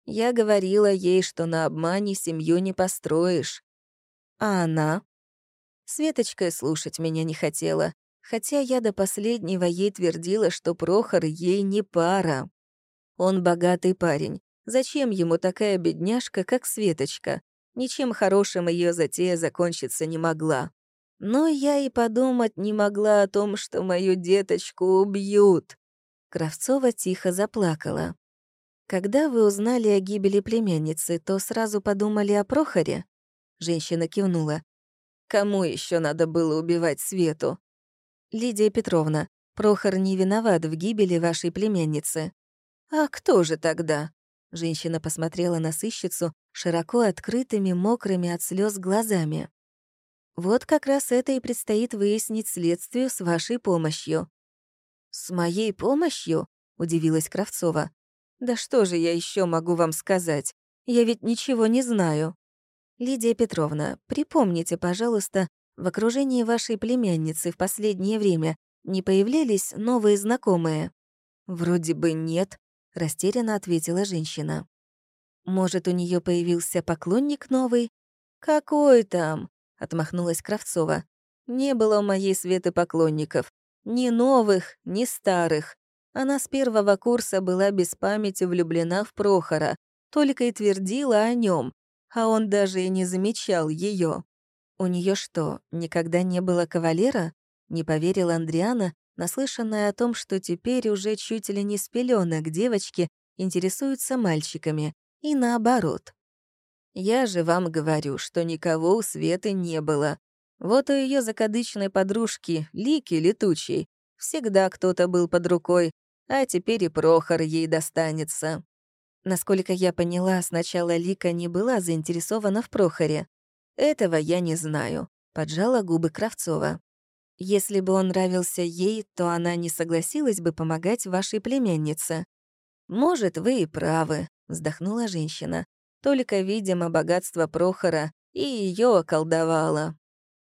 Я говорила ей, что на обмане семью не построишь. А она? Светочка слушать меня не хотела, хотя я до последнего ей твердила, что Прохор ей не пара. Он богатый парень. Зачем ему такая бедняжка, как Светочка? Ничем хорошим ее затея закончиться не могла. Но я и подумать не могла о том, что мою деточку убьют. Кравцова тихо заплакала. «Когда вы узнали о гибели племянницы, то сразу подумали о Прохоре?» Женщина кивнула. «Кому еще надо было убивать Свету?» «Лидия Петровна, Прохор не виноват в гибели вашей племянницы». «А кто же тогда?» Женщина посмотрела на сыщицу широко открытыми, мокрыми от слез глазами. Вот как раз это и предстоит выяснить следствию с вашей помощью». «С моей помощью?» — удивилась Кравцова. «Да что же я еще могу вам сказать? Я ведь ничего не знаю». «Лидия Петровна, припомните, пожалуйста, в окружении вашей племянницы в последнее время не появлялись новые знакомые?» «Вроде бы нет», — растерянно ответила женщина. «Может, у нее появился поклонник новый?» «Какой там? отмахнулась Кравцова. Не было у моей Светы поклонников. Ни новых, ни старых. Она с первого курса была без памяти влюблена в Прохора, только и твердила о нем, а он даже и не замечал ее. У нее что, никогда не было кавалера? Не поверила Андриана, наслышанная о том, что теперь уже чуть ли не с пелёнок девочки интересуются мальчиками, и наоборот. Я же вам говорю, что никого у Светы не было. Вот у ее закадычной подружки, Лики Летучей, всегда кто-то был под рукой, а теперь и Прохор ей достанется. Насколько я поняла, сначала Лика не была заинтересована в Прохоре. Этого я не знаю, поджала губы Кравцова. Если бы он нравился ей, то она не согласилась бы помогать вашей племяннице. Может, вы и правы, вздохнула женщина. Только, видимо, богатство Прохора и ее околдовало.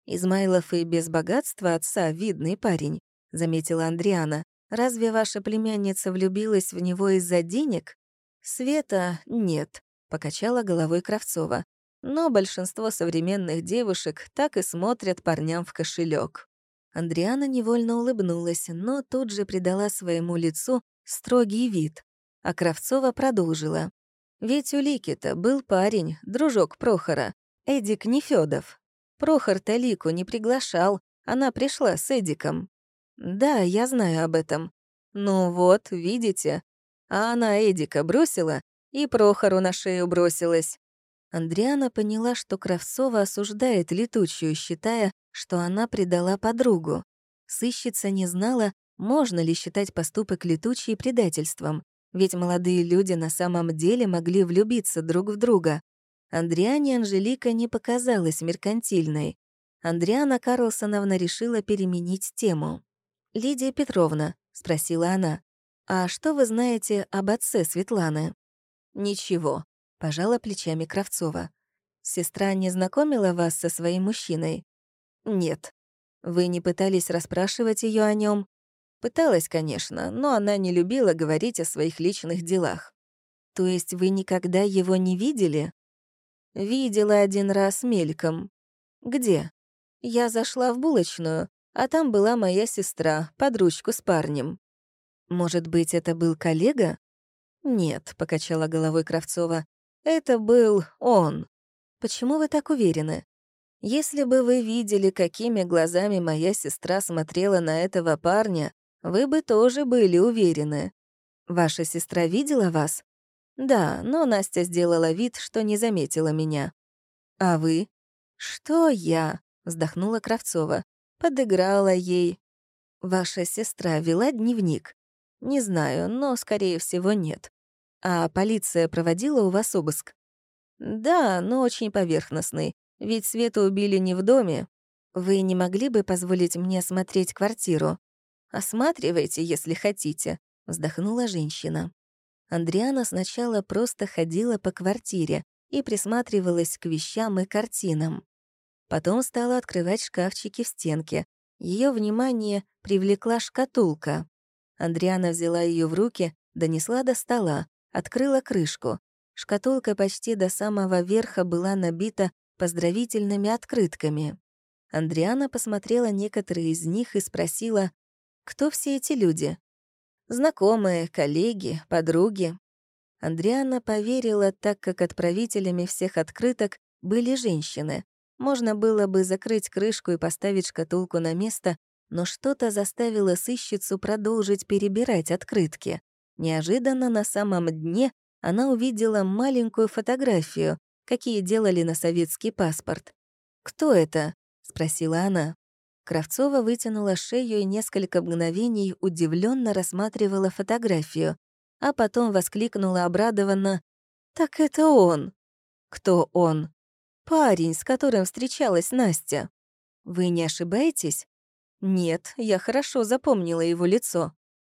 «Измайлов и без богатства отца видный парень», — заметила Андриана. «Разве ваша племянница влюбилась в него из-за денег?» «Света нет», — покачала головой Кравцова. «Но большинство современных девушек так и смотрят парням в кошелек. Андриана невольно улыбнулась, но тут же придала своему лицу строгий вид. А Кравцова продолжила. Ведь у Лики-то был парень, дружок Прохора, Эдик Нефёдов. Прохор-то Лику не приглашал, она пришла с Эдиком. Да, я знаю об этом. Ну вот, видите. А она Эдика бросила, и Прохору на шею бросилась. Андриана поняла, что Кравцова осуждает летучую, считая, что она предала подругу. Сыщица не знала, можно ли считать поступок летучей предательством. Ведь молодые люди на самом деле могли влюбиться друг в друга. Андриане Анжелика не показалась меркантильной. Андриана Карлсоновна решила переменить тему. «Лидия Петровна», — спросила она, «а что вы знаете об отце Светланы?» «Ничего», — пожала плечами Кравцова. «Сестра не знакомила вас со своим мужчиной?» «Нет». «Вы не пытались расспрашивать ее о нем? Пыталась, конечно, но она не любила говорить о своих личных делах. То есть вы никогда его не видели? Видела один раз мельком. Где? Я зашла в булочную, а там была моя сестра, подружку с парнем. Может быть, это был коллега? Нет, покачала головой Кравцова. Это был он. Почему вы так уверены? Если бы вы видели, какими глазами моя сестра смотрела на этого парня, вы бы тоже были уверены. Ваша сестра видела вас? Да, но Настя сделала вид, что не заметила меня. А вы? Что я? вздохнула Кравцова. Подыграла ей. Ваша сестра вела дневник? Не знаю, но, скорее всего, нет. А полиция проводила у вас обыск? Да, но очень поверхностный. Ведь Свету убили не в доме. Вы не могли бы позволить мне осмотреть квартиру? «Осматривайте, если хотите», — вздохнула женщина. Андриана сначала просто ходила по квартире и присматривалась к вещам и картинам. Потом стала открывать шкафчики в стенке. Ее внимание привлекла шкатулка. Андриана взяла ее в руки, донесла до стола, открыла крышку. Шкатулка почти до самого верха была набита поздравительными открытками. Андриана посмотрела некоторые из них и спросила, кто все эти люди? Знакомые, коллеги, подруги. Андриана поверила, так как отправителями всех открыток были женщины. Можно было бы закрыть крышку и поставить шкатулку на место, но что-то заставило сыщицу продолжить перебирать открытки. Неожиданно на самом дне она увидела маленькую фотографию, какие делали на советский паспорт. «Кто это?» — спросила она. Кравцова вытянула шею и несколько мгновений удивленно рассматривала фотографию, а потом воскликнула обрадованно «Так это он!» «Кто он?» «Парень, с которым встречалась Настя». «Вы не ошибаетесь?» «Нет, я хорошо запомнила его лицо».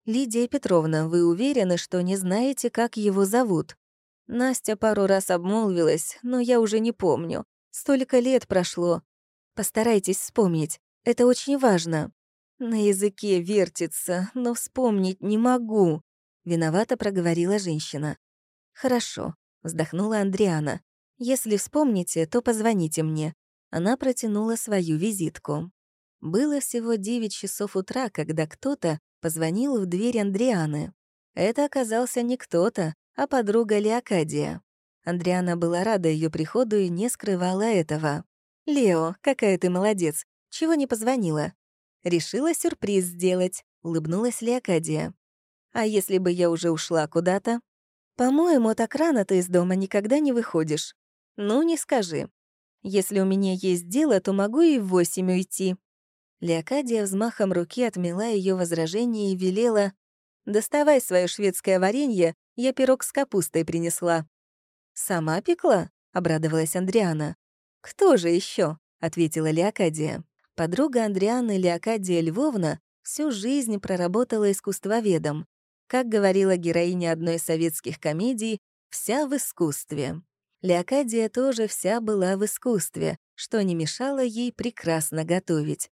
«Лидия Петровна, вы уверены, что не знаете, как его зовут?» Настя пару раз обмолвилась, но я уже не помню. Столько лет прошло. Постарайтесь вспомнить. Это очень важно. На языке вертится, но вспомнить не могу. Виновато проговорила женщина. Хорошо, вздохнула Андриана. Если вспомните, то позвоните мне. Она протянула свою визитку. Было всего 9 часов утра, когда кто-то позвонил в дверь Андрианы. Это оказался не кто-то, а подруга Леокадия. Андриана была рада ее приходу и не скрывала этого. «Лео, какая ты молодец. Чего не позвонила? Решила сюрприз сделать, улыбнулась Леокадия. А если бы я уже ушла куда-то? «По-моему, так рано ты из дома никогда не выходишь. Ну, не скажи. Если у меня есть дело, то могу и в восемь уйти». Леокадия взмахом руки отмела ее возражение и велела «Доставай свое шведское варенье, я пирог с капустой принесла». «Сама пекла?» — обрадовалась Андриана. «Кто же еще? ответила Леокадия. Подруга Андрианы Леокадия Львовна всю жизнь проработала искусствоведом. Как говорила героиня одной из советских комедий, «вся в искусстве». Леокадия тоже вся была в искусстве, что не мешало ей прекрасно готовить.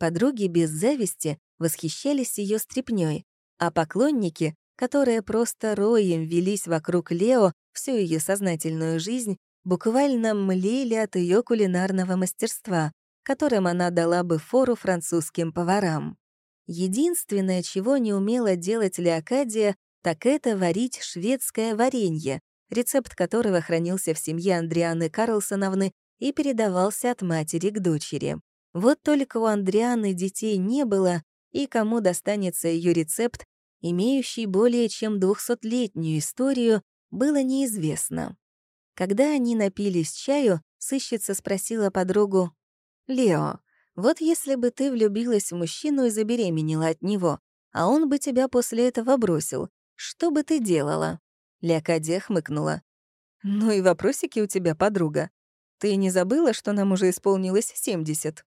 Подруги без зависти восхищались ее стряпнёй, а поклонники, которые просто роем велись вокруг Лео всю ее сознательную жизнь, буквально млели от ее кулинарного мастерства, которым она дала бы фору французским поварам. Единственное, чего не умела делать Леокадия, так это варить шведское варенье, рецепт которого хранился в семье Андрианы Карлсоновны и передавался от матери к дочери. Вот только у Андрианы детей не было, и кому достанется ее рецепт, имеющий более чем двухсотлетнюю историю, было неизвестно. Когда они напились чаю, сыщица спросила подругу, «Лео, вот если бы ты влюбилась в мужчину и забеременела от него, а он бы тебя после этого бросил, что бы ты делала?» Леокадия хмыкнула. «Ну и вопросики у тебя, подруга. Ты не забыла, что нам уже исполнилось 70?»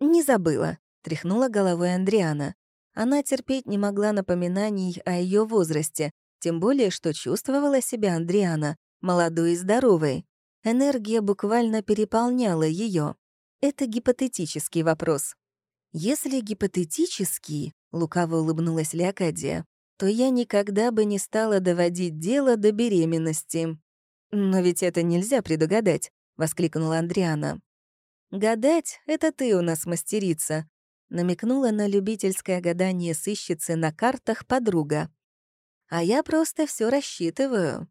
«Не забыла», — тряхнула головой Андриана. Она терпеть не могла напоминаний о ее возрасте, тем более, что чувствовала себя Андриана молодой и здоровой. Энергия буквально переполняла ее. Это гипотетический вопрос. Если гипотетический, лукаво улыбнулась Леокадия, то я никогда бы не стала доводить дело до беременности. Но ведь это нельзя предугадать, воскликнула Андриана. «Гадать — это ты у нас мастерица», — намекнула на любительское гадание сыщицы на картах подруга. «А я просто все рассчитываю».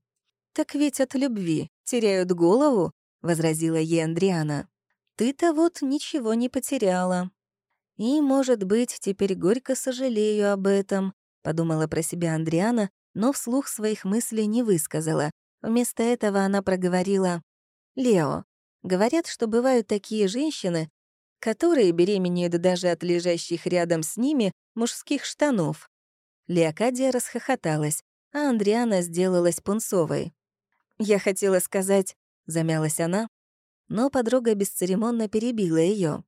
«Так ведь от любви теряют голову», — возразила ей Андриана. «Ты-то вот ничего не потеряла». «И, может быть, теперь горько сожалею об этом», — подумала про себя Андриана, но вслух своих мыслей не высказала. Вместо этого она проговорила «Лео, Говорят, что бывают такие женщины, которые беременеют даже от лежащих рядом с ними мужских штанов. Леокадия расхохоталась, а Андриана сделалась пунцовой. «Я хотела сказать», — замялась она, но подруга бесцеремонно перебила ее.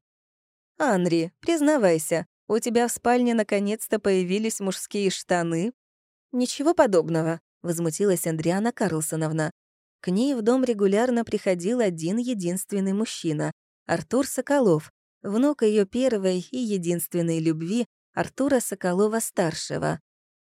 «Анри, признавайся, у тебя в спальне наконец-то появились мужские штаны?» «Ничего подобного», — возмутилась Андриана Карлсоновна. К ней в дом регулярно приходил один единственный мужчина — Артур Соколов, внук ее первой и единственной любви Артура Соколова-старшего.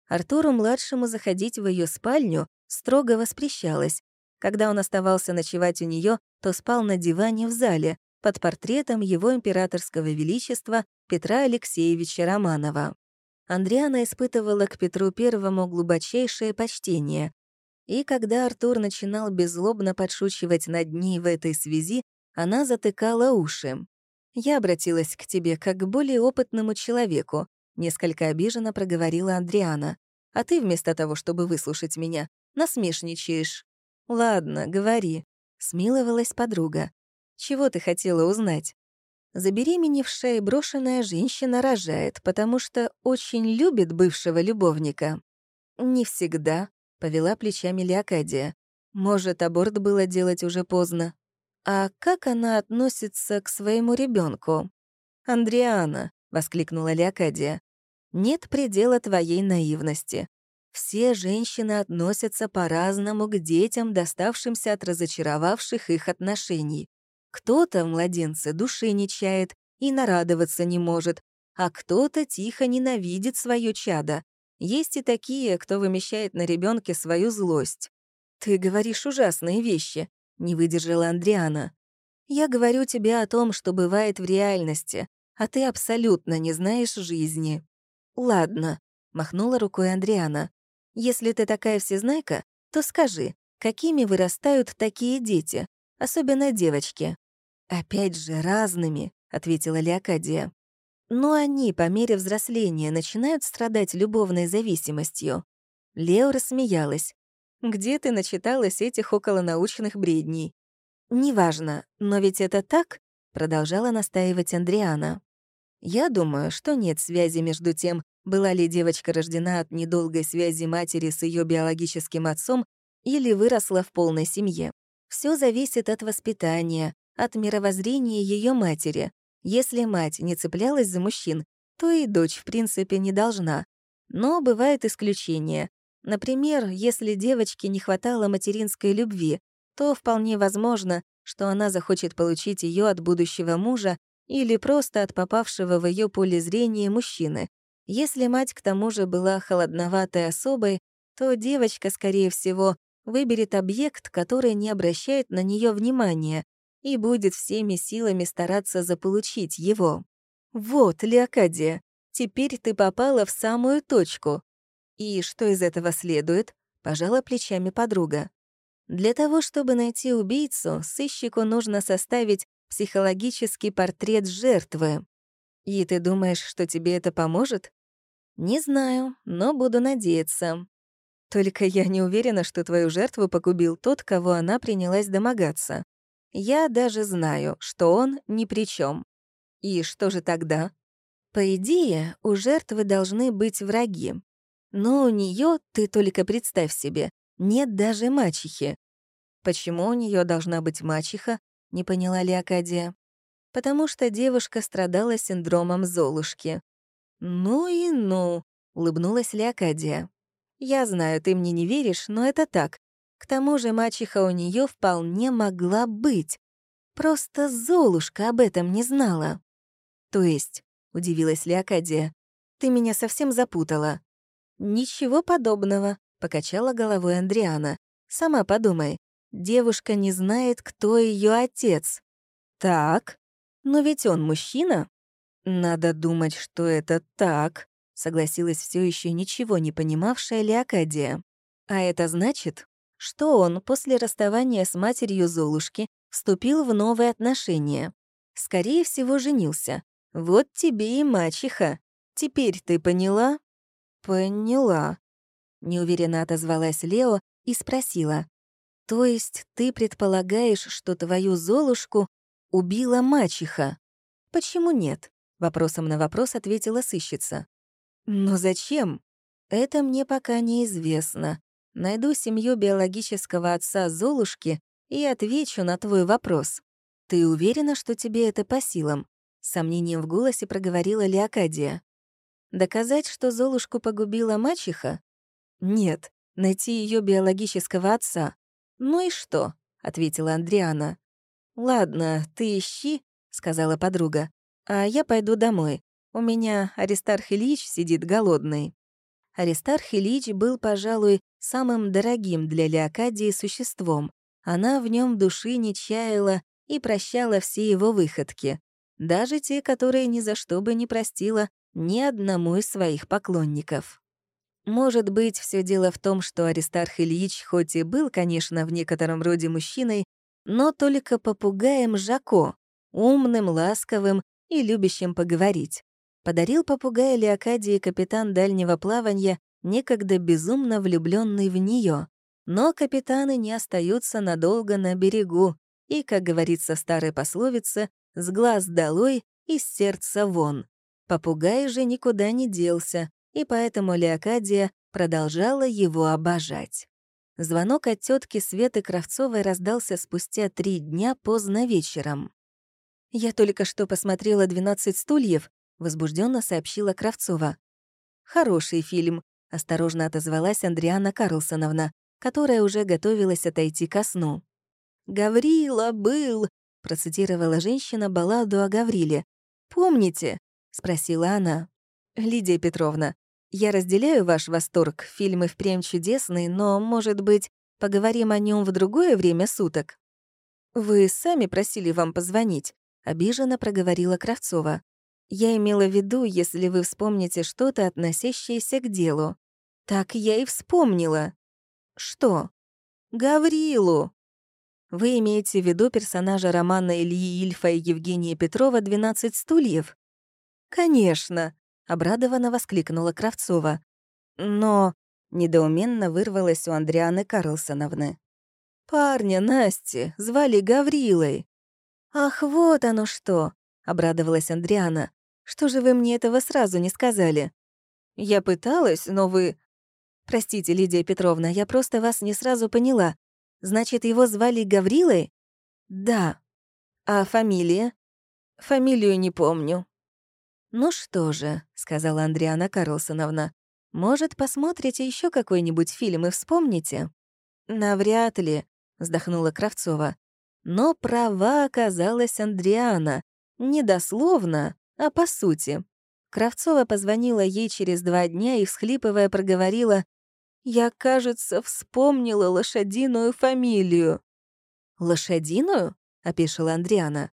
Артуру-младшему заходить в ее спальню строго воспрещалось. Когда он оставался ночевать у нее, то спал на диване в зале под портретом его императорского величества Петра Алексеевича Романова. Андриана испытывала к Петру Первому глубочайшее почтение. И когда Артур начинал беззлобно подшучивать над ней в этой связи, она затыкала уши. «Я обратилась к тебе как к более опытному человеку», несколько обиженно проговорила Андриана. «А ты вместо того, чтобы выслушать меня, насмешничаешь». «Ладно, говори», — смиловалась подруга. «Чего ты хотела узнать?» Забеременевшая и брошенная женщина рожает, потому что очень любит бывшего любовника. «Не всегда», Повела плечами Леокадия. Может, аборт было делать уже поздно. А как она относится к своему ребенку? «Андриана», — воскликнула Леокадия, — «нет предела твоей наивности. Все женщины относятся по-разному к детям, доставшимся от разочаровавших их отношений. Кто-то в младенце души не чает и нарадоваться не может, а кто-то тихо ненавидит свое чадо, есть и такие, кто вымещает на ребенке свою злость. «Ты говоришь ужасные вещи», — не выдержала Андриана. «Я говорю тебе о том, что бывает в реальности, а ты абсолютно не знаешь жизни». «Ладно», — махнула рукой Андриана. «Если ты такая всезнайка, то скажи, какими вырастают такие дети, особенно девочки?» «Опять же, разными», — ответила Леокадия. Но они по мере взросления начинают страдать любовной зависимостью. Лео рассмеялась. Где ты начиталась этих околонаучных бредней? Неважно, но ведь это так, продолжала настаивать Андриана. Я думаю, что нет связи между тем, была ли девочка рождена от недолгой связи матери с ее биологическим отцом или выросла в полной семье. Все зависит от воспитания, от мировоззрения ее матери. Если мать не цеплялась за мужчин, то и дочь, в принципе, не должна. Но бывают исключения. Например, если девочке не хватало материнской любви, то вполне возможно, что она захочет получить ее от будущего мужа или просто от попавшего в ее поле зрения мужчины. Если мать к тому же была холодноватой особой, то девочка, скорее всего, выберет объект, который не обращает на нее внимания, и будет всеми силами стараться заполучить его. Вот, Леокадия, теперь ты попала в самую точку. И что из этого следует? Пожала плечами подруга. Для того, чтобы найти убийцу, сыщику нужно составить психологический портрет жертвы. И ты думаешь, что тебе это поможет? Не знаю, но буду надеяться. Только я не уверена, что твою жертву погубил тот, кого она принялась домогаться. Я даже знаю, что он ни при чем. И что же тогда? По идее, у жертвы должны быть враги. Но у нее, ты только представь себе, нет даже мачехи. Почему у нее должна быть мачеха, не поняла Леокадия. Потому что девушка страдала синдромом Золушки. «Ну и ну», — улыбнулась Леокадия. «Я знаю, ты мне не веришь, но это так. К тому же мачеха у нее вполне могла быть. Просто Золушка об этом не знала». «То есть», — удивилась Леокадия, — «ты меня совсем запутала. «Ничего подобного», — покачала головой Андриана. «Сама подумай. Девушка не знает, кто ее отец. Так, но ведь он мужчина. Надо думать, что это так, согласилась все еще ничего не понимавшая Леокадия. А это значит, что он после расставания с матерью Золушки вступил в новые отношения. Скорее всего, женился. Вот тебе и мачеха. Теперь ты поняла? «Поняла», — неуверенно отозвалась Лео и спросила. «То есть ты предполагаешь, что твою Золушку убила мачеха?» «Почему нет?» — вопросом на вопрос ответила сыщица. «Но зачем?» «Это мне пока неизвестно. Найду семью биологического отца Золушки и отвечу на твой вопрос. Ты уверена, что тебе это по силам?» С сомнением в голосе проговорила Леокадия. Доказать, что Золушку погубила мачеха? Нет, найти ее биологического отца. Ну и что? ответила Андриана. Ладно, ты ищи, сказала подруга. А я пойду домой. У меня Аристарх Ильич сидит голодный. Аристарх Ильич был, пожалуй, самым дорогим для Леокадии существом. Она в нем души не чаяла и прощала все его выходки. Даже те, которые ни за что бы не простила ни одному из своих поклонников. Может быть, все дело в том, что Аристарх Ильич хоть и был, конечно, в некотором роде мужчиной, но только попугаем Жако, умным, ласковым и любящим поговорить. Подарил попугая Леокадии капитан дальнего плавания, некогда безумно влюбленный в нее. Но капитаны не остаются надолго на берегу, и, как говорится в старой пословице, «с глаз долой, из сердца вон». Попугай же никуда не делся, и поэтому Леокадия продолжала его обожать. Звонок от тетки Светы Кравцовой раздался спустя три дня поздно вечером. «Я только что посмотрела «12 стульев», — возбужденно сообщила Кравцова. «Хороший фильм», — осторожно отозвалась Андриана Карлсоновна, которая уже готовилась отойти ко сну. «Гаврила был», — процитировала женщина балладу о Гавриле. «Помните, — спросила она. «Лидия Петровна, я разделяю ваш восторг, фильм и впрямь чудесный, но, может быть, поговорим о нем в другое время суток?» «Вы сами просили вам позвонить», — обиженно проговорила Кравцова. «Я имела в виду, если вы вспомните что-то, относящееся к делу». «Так я и вспомнила». «Что?» «Гаврилу». «Вы имеете в виду персонажа романа Ильи Ильфа и Евгения Петрова «12 стульев»?» «Конечно!» — обрадованно воскликнула Кравцова. «Но Недоуменно вырвалось у Андрианы Карлсоновны. «Парня Насти звали Гаврилой». «Ах, вот оно что!» — обрадовалась Андриана. «Что же вы мне этого сразу не сказали?» «Я пыталась, но вы...» «Простите, Лидия Петровна, я просто вас не сразу поняла. Значит, его звали Гаврилой?» «Да». «А фамилия?» «Фамилию не помню». «Ну что же», — сказала Андриана Карлсоновна, «может, посмотрите еще какой-нибудь фильм и вспомните?» «Навряд ли», — вздохнула Кравцова. Но права оказалась Андриана. Не дословно, а по сути. Кравцова позвонила ей через два дня и, всхлипывая, проговорила «Я, кажется, вспомнила лошадиную фамилию». «Лошадиную?» — опешила Андриана.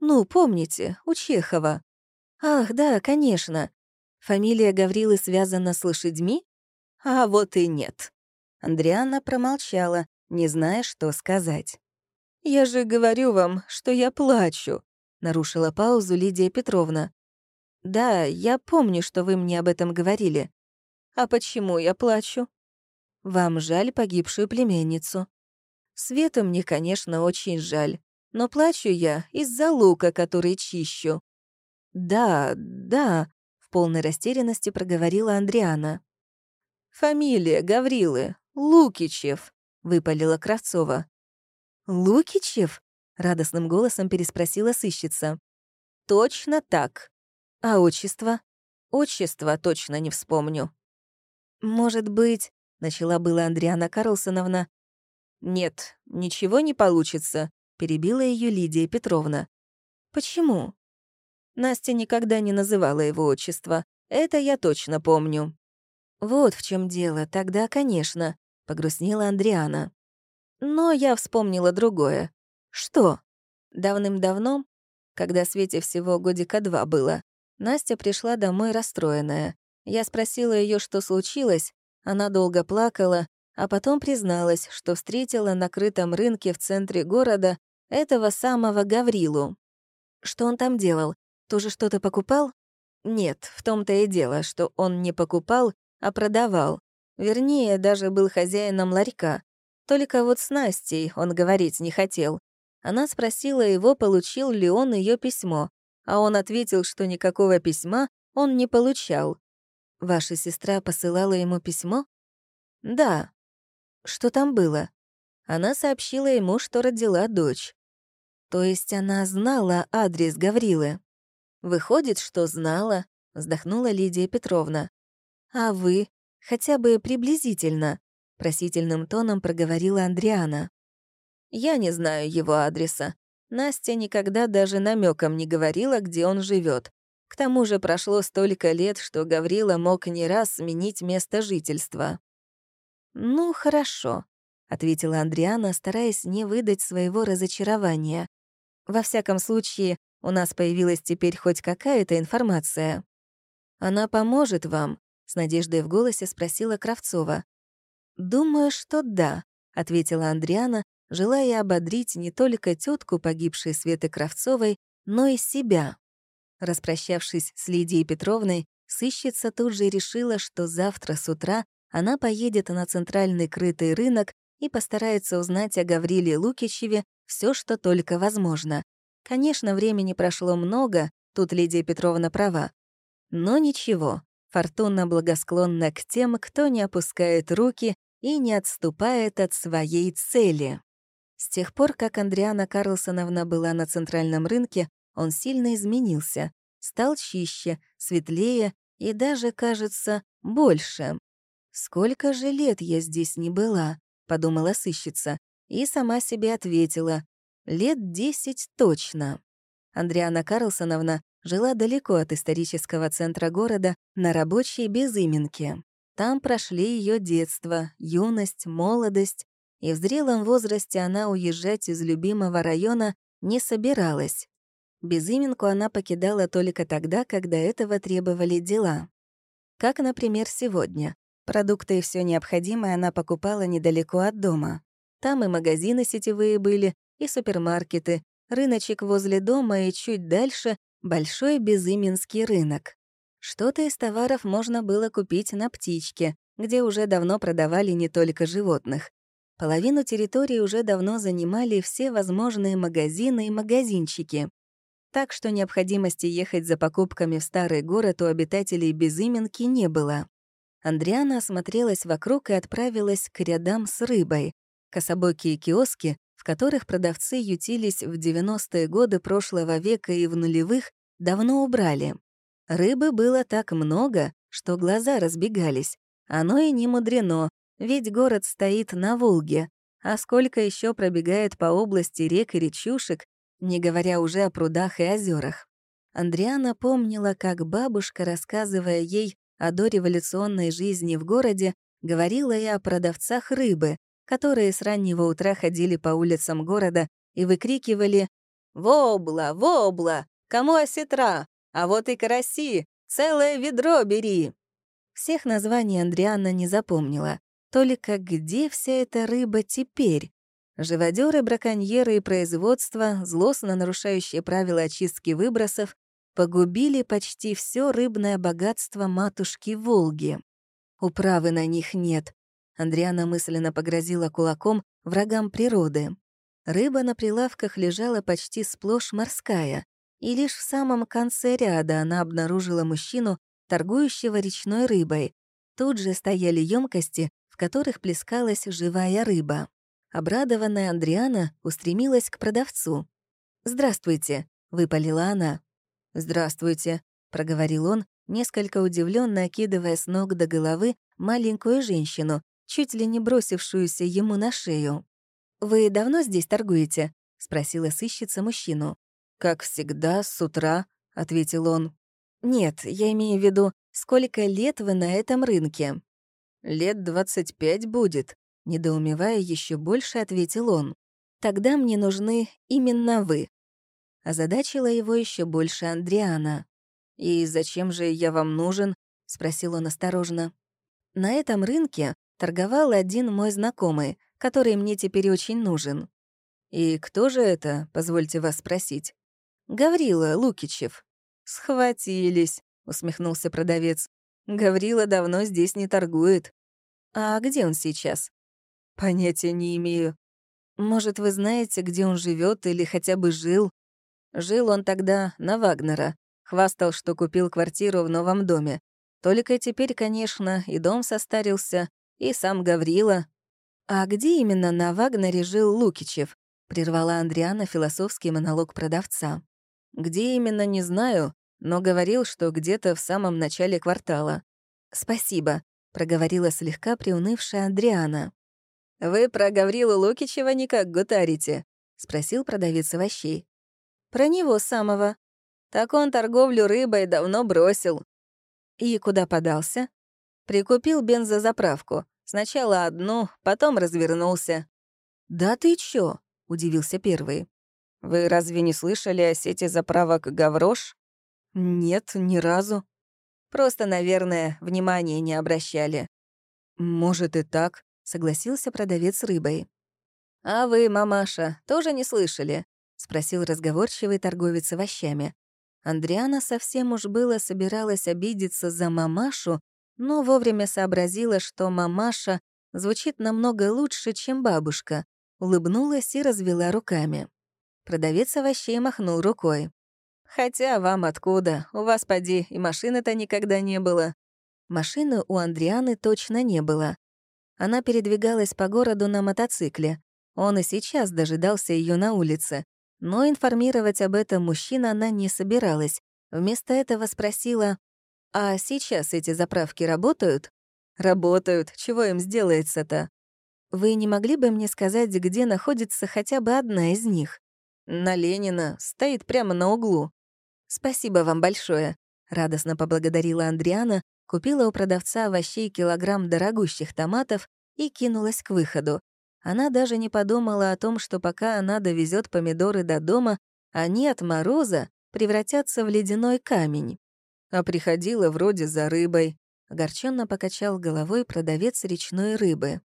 «Ну, помните, у Чехова». «Ах, да, конечно. Фамилия Гаврилы связана с лошадьми?» «А вот и нет». Андриана промолчала, не зная, что сказать. «Я же говорю вам, что я плачу», — нарушила паузу Лидия Петровна. «Да, я помню, что вы мне об этом говорили. А почему я плачу?» «Вам жаль погибшую племянницу». «Свету мне, конечно, очень жаль, но плачу я из-за лука, который чищу». «Да, да», — в полной растерянности проговорила Андриана. «Фамилия Гаврилы, Лукичев», — выпалила Кравцова. «Лукичев?» — радостным голосом переспросила сыщица. «Точно так. А отчество?» «Отчество точно не вспомню». «Может быть...» — начала была Андриана Карлсоновна. «Нет, ничего не получится», — перебила ее Лидия Петровна. «Почему?» Настя никогда не называла его отчество. Это я точно помню. «Вот в чем дело, тогда, конечно», — погрустнела Андриана. Но я вспомнила другое. Что? Давным-давно, когда Свете всего годика два было, Настя пришла домой расстроенная. Я спросила ее, что случилось, она долго плакала, а потом призналась, что встретила на крытом рынке в центре города этого самого Гаврилу. Что он там делал? Тоже что-то покупал? Нет, в том-то и дело, что он не покупал, а продавал. Вернее, даже был хозяином ларька. Только вот с Настей он говорить не хотел. Она спросила его, получил ли он ее письмо, а он ответил, что никакого письма он не получал. «Ваша сестра посылала ему письмо?» «Да». «Что там было?» Она сообщила ему, что родила дочь. То есть она знала адрес Гаврилы. «Выходит, что знала», — вздохнула Лидия Петровна. «А вы? Хотя бы приблизительно просительным тоном проговорила Андриана. «Я не знаю его адреса. Настя никогда даже намеком не говорила, где он живет. К тому же прошло столько лет, что Гаврила мог не раз сменить место жительства». «Ну, хорошо», — ответила Андриана, стараясь не выдать своего разочарования. «Во всяком случае, у нас появилась теперь хоть какая-то информация». «Она поможет вам?» — с надеждой в голосе спросила Кравцова. «Думаю, что да», — ответила Андриана, желая ободрить не только тетку погибшей Светы Кравцовой, но и себя. Распрощавшись с Лидией Петровной, сыщица тут же решила, что завтра с утра она поедет на центральный крытый рынок и постарается узнать о Гавриле Лукичеве все, что только возможно. Конечно, времени прошло много, тут Лидия Петровна права. Но ничего, фортуна благосклонна к тем, кто не опускает руки и не отступает от своей цели. С тех пор, как Андриана Карлсоновна была на центральном рынке, он сильно изменился, стал чище, светлее и даже, кажется, больше. «Сколько же лет я здесь не была?» — подумала сыщица, и сама себе ответила. «Лет десять точно». Андриана Карлсоновна жила далеко от исторического центра города на рабочей безыменке. Там прошли ее детство, юность, молодость, и в зрелом возрасте она уезжать из любимого района не собиралась. Безыменку она покидала только тогда, когда этого требовали дела. Как, например, сегодня. Продукты и все необходимое она покупала недалеко от дома. Там и магазины сетевые были, и супермаркеты, рыночек возле дома и чуть дальше — большой безыменский рынок. Что-то из товаров можно было купить на птичке, где уже давно продавали не только животных. Половину территории уже давно занимали все возможные магазины и магазинчики. Так что необходимости ехать за покупками в старый город у обитателей Безыменки не было. Андриана осмотрелась вокруг и отправилась к рядам с рыбой. Кособокие киоски, в которых продавцы ютились в 90-е годы прошлого века и в нулевых, давно убрали. Рыбы было так много, что глаза разбегались. Оно и не мудрено, ведь город стоит на Волге. А сколько еще пробегает по области рек и речушек, не говоря уже о прудах и озерах. Андриана помнила, как бабушка, рассказывая ей о дореволюционной жизни в городе, говорила и о продавцах рыбы, которые с раннего утра ходили по улицам города и выкрикивали «Вобла! Вобла! Кому осетра? А вот и караси! Целое ведро бери!» Всех названий Андриана не запомнила. Только где вся эта рыба теперь? Живодеры, браконьеры и производство, злостно нарушающие правила очистки выбросов, погубили почти все рыбное богатство матушки Волги. Управы на них нет. Андриана мысленно погрозила кулаком врагам природы. Рыба на прилавках лежала почти сплошь морская, и лишь в самом конце ряда она обнаружила мужчину, торгующего речной рыбой. Тут же стояли емкости, которых плескалась живая рыба. Обрадованная Андриана устремилась к продавцу. «Здравствуйте», — выпалила она. «Здравствуйте», — проговорил он, несколько удивленно окидывая с ног до головы маленькую женщину, чуть ли не бросившуюся ему на шею. «Вы давно здесь торгуете?» — спросила сыщица мужчину. «Как всегда, с утра», — ответил он. «Нет, я имею в виду, сколько лет вы на этом рынке?» «Лет двадцать пять будет», — недоумевая еще больше, ответил он. «Тогда мне нужны именно вы. Озадачила его еще больше Андриана. «И зачем же я вам нужен?» — спросил он осторожно. «На этом рынке торговал один мой знакомый, который мне теперь очень нужен». «И кто же это, позвольте вас спросить?» «Гаврила Лукичев». «Схватились», — усмехнулся продавец. «Гаврила давно здесь не торгует». «А где он сейчас?» «Понятия не имею. Может, вы знаете, где он живет или хотя бы жил?» Жил он тогда на Вагнера. Хвастал, что купил квартиру в новом доме. Только теперь, конечно, и дом состарился, и сам Гаврила. «А где именно на Вагнере жил Лукичев?» — прервала Андриана философский монолог продавца. «Где именно, не знаю, но говорил, что где-то в самом начале квартала». «Спасибо», — проговорила слегка приунывшая Андриана. «Вы про Гаврилу Лукичева никак гутарите?» — спросил продавец овощей. Про него самого. Так он торговлю рыбой давно бросил. И куда подался? Прикупил бензозаправку. Сначала одну, потом развернулся. «Да ты чё?» — удивился первый. «Вы разве не слышали о сети заправок «Гаврош»?» «Нет, ни разу». «Просто, наверное, внимания не обращали». «Может и так», — согласился продавец рыбой. «А вы, мамаша, тоже не слышали? — спросил разговорчивый торговец овощами. Андриана совсем уж было собиралась обидеться за мамашу, но вовремя сообразила, что мамаша звучит намного лучше, чем бабушка, улыбнулась и развела руками. Продавец овощей махнул рукой. «Хотя вам откуда? У вас, поди, и машины-то никогда не было». Машины у Андрианы точно не было. Она передвигалась по городу на мотоцикле. Он и сейчас дожидался ее на улице. Но информировать об этом мужчина она не собиралась. Вместо этого спросила, «А сейчас эти заправки работают?» «Работают. Чего им сделается-то?» «Вы не могли бы мне сказать, где находится хотя бы одна из них?» «На Ленина. Стоит прямо на углу». «Спасибо вам большое», — радостно поблагодарила Андриана, купила у продавца овощей килограмм дорогущих томатов и кинулась к выходу. Она даже не подумала о том, что пока она довезет помидоры до дома, они от мороза превратятся в ледяной камень. А приходила вроде за рыбой. Огорченно покачал головой продавец речной рыбы.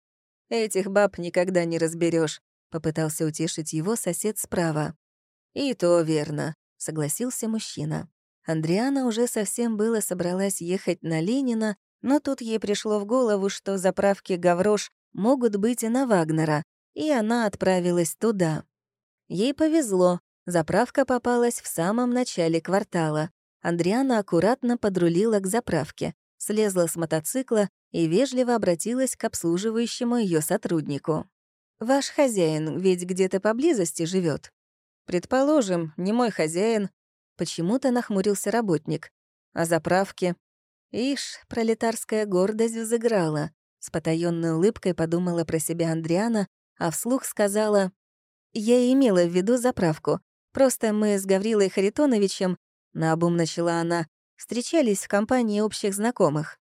«Этих баб никогда не разберешь, попытался утешить его сосед справа. «И то верно», — согласился мужчина. Андриана уже совсем было собралась ехать на Ленина, Но тут ей пришло в голову, что заправки «Гаврош» могут быть и на Вагнера, и она отправилась туда. Ей повезло, заправка попалась в самом начале квартала. Андриана аккуратно подрулила к заправке, слезла с мотоцикла и вежливо обратилась к обслуживающему ее сотруднику. «Ваш хозяин ведь где-то поблизости живет. «Предположим, не мой хозяин». Почему-то нахмурился работник. «А заправки?» Ишь, пролетарская гордость взыграла. С потаённой улыбкой подумала про себя Андриана, а вслух сказала, «Я имела в виду заправку. Просто мы с Гаврилой Харитоновичем, наобум начала она, встречались в компании общих знакомых.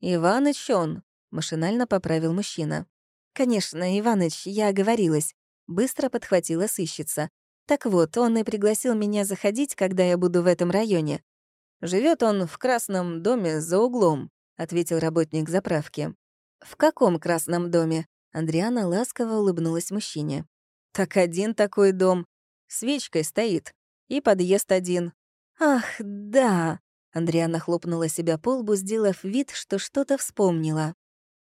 «Иваныч он», — машинально поправил мужчина. «Конечно, Иваныч, я оговорилась», — быстро подхватила сыщица. «Так вот, он и пригласил меня заходить, когда я буду в этом районе. Живет он в красном доме за углом», — ответил работник заправки. «В каком красном доме?» Андриана ласково улыбнулась мужчине. «Так один такой дом. Свечкой стоит. И подъезд один». «Ах, да!» Андриана хлопнула себя по лбу, сделав вид, что что-то вспомнила.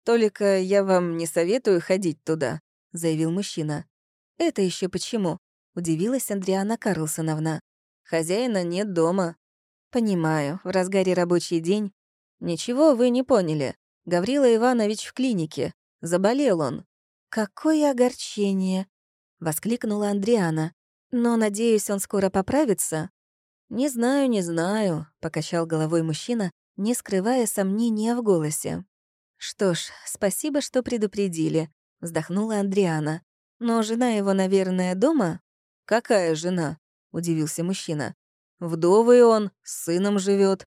«Только я вам не советую ходить туда», — заявил мужчина. «Это еще почему?» — удивилась Андриана Карлсоновна. «Хозяина нет дома». «Понимаю, в разгаре рабочий день». «Ничего вы не поняли. Гаврила Иванович в клинике. Заболел он». «Какое огорчение!» — воскликнула Андриана. «Но, надеюсь, он скоро поправится?» «Не знаю, не знаю», — покачал головой мужчина, не скрывая сомнения в голосе. «Что ж, спасибо, что предупредили», — вздохнула Андриана. «Но жена его, наверное, дома?» «Какая жена?» — удивился мужчина. «Вдовый он, с сыном живет.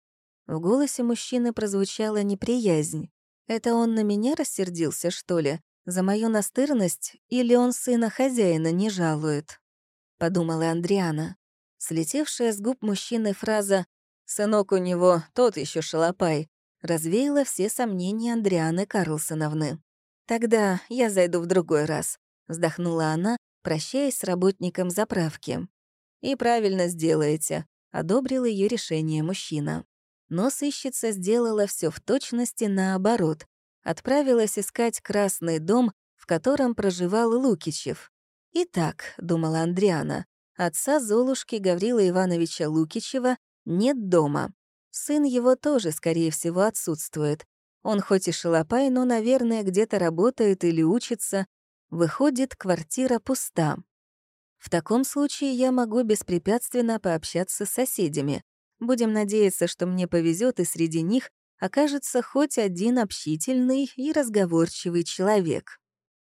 В голосе мужчины прозвучала неприязнь. «Это он на меня рассердился, что ли? За мою настырность? Или он сына хозяина не жалует?» — подумала Андриана. Слетевшая с губ мужчины фраза «Сынок у него тот еще шалопай» развеяла все сомнения Андрианы Карлсоновны. «Тогда я зайду в другой раз», — вздохнула она, прощаясь с работником заправки. «И правильно сделаете», — одобрил ее решение мужчина. Но сыщица сделала все в точности наоборот. Отправилась искать красный дом, в котором проживал Лукичев. «Итак», — думала Андриана, Отца Золушки Гаврила Ивановича Лукичева нет дома. Сын его тоже, скорее всего, отсутствует. Он хоть и шалопай, но, наверное, где-то работает или учится. Выходит, квартира пуста. В таком случае я могу беспрепятственно пообщаться с соседями. Будем надеяться, что мне повезет, и среди них окажется хоть один общительный и разговорчивый человек.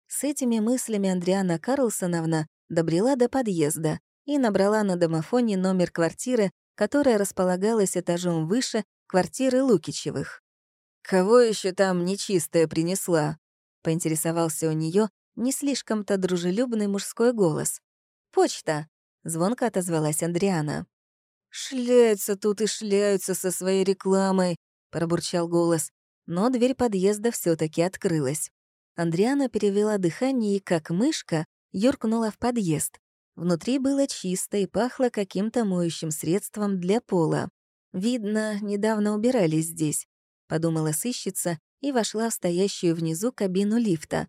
С этими мыслями Андриана Карлсоновна добрела до подъезда и набрала на домофоне номер квартиры, которая располагалась этажом выше квартиры Лукичевых. «Кого еще там нечистая принесла?» — поинтересовался у нее не слишком-то дружелюбный мужской голос. «Почта», — звонко отозвалась Андриана. «Шляются тут и шляются со своей рекламой», — пробурчал голос. Но дверь подъезда все таки открылась. Андриана перевела дыхание и, как мышка, юркнула в подъезд. Внутри было чисто и пахло каким-то моющим средством для пола. «Видно, недавно убирались здесь», — подумала сыщица и вошла в стоящую внизу кабину лифта.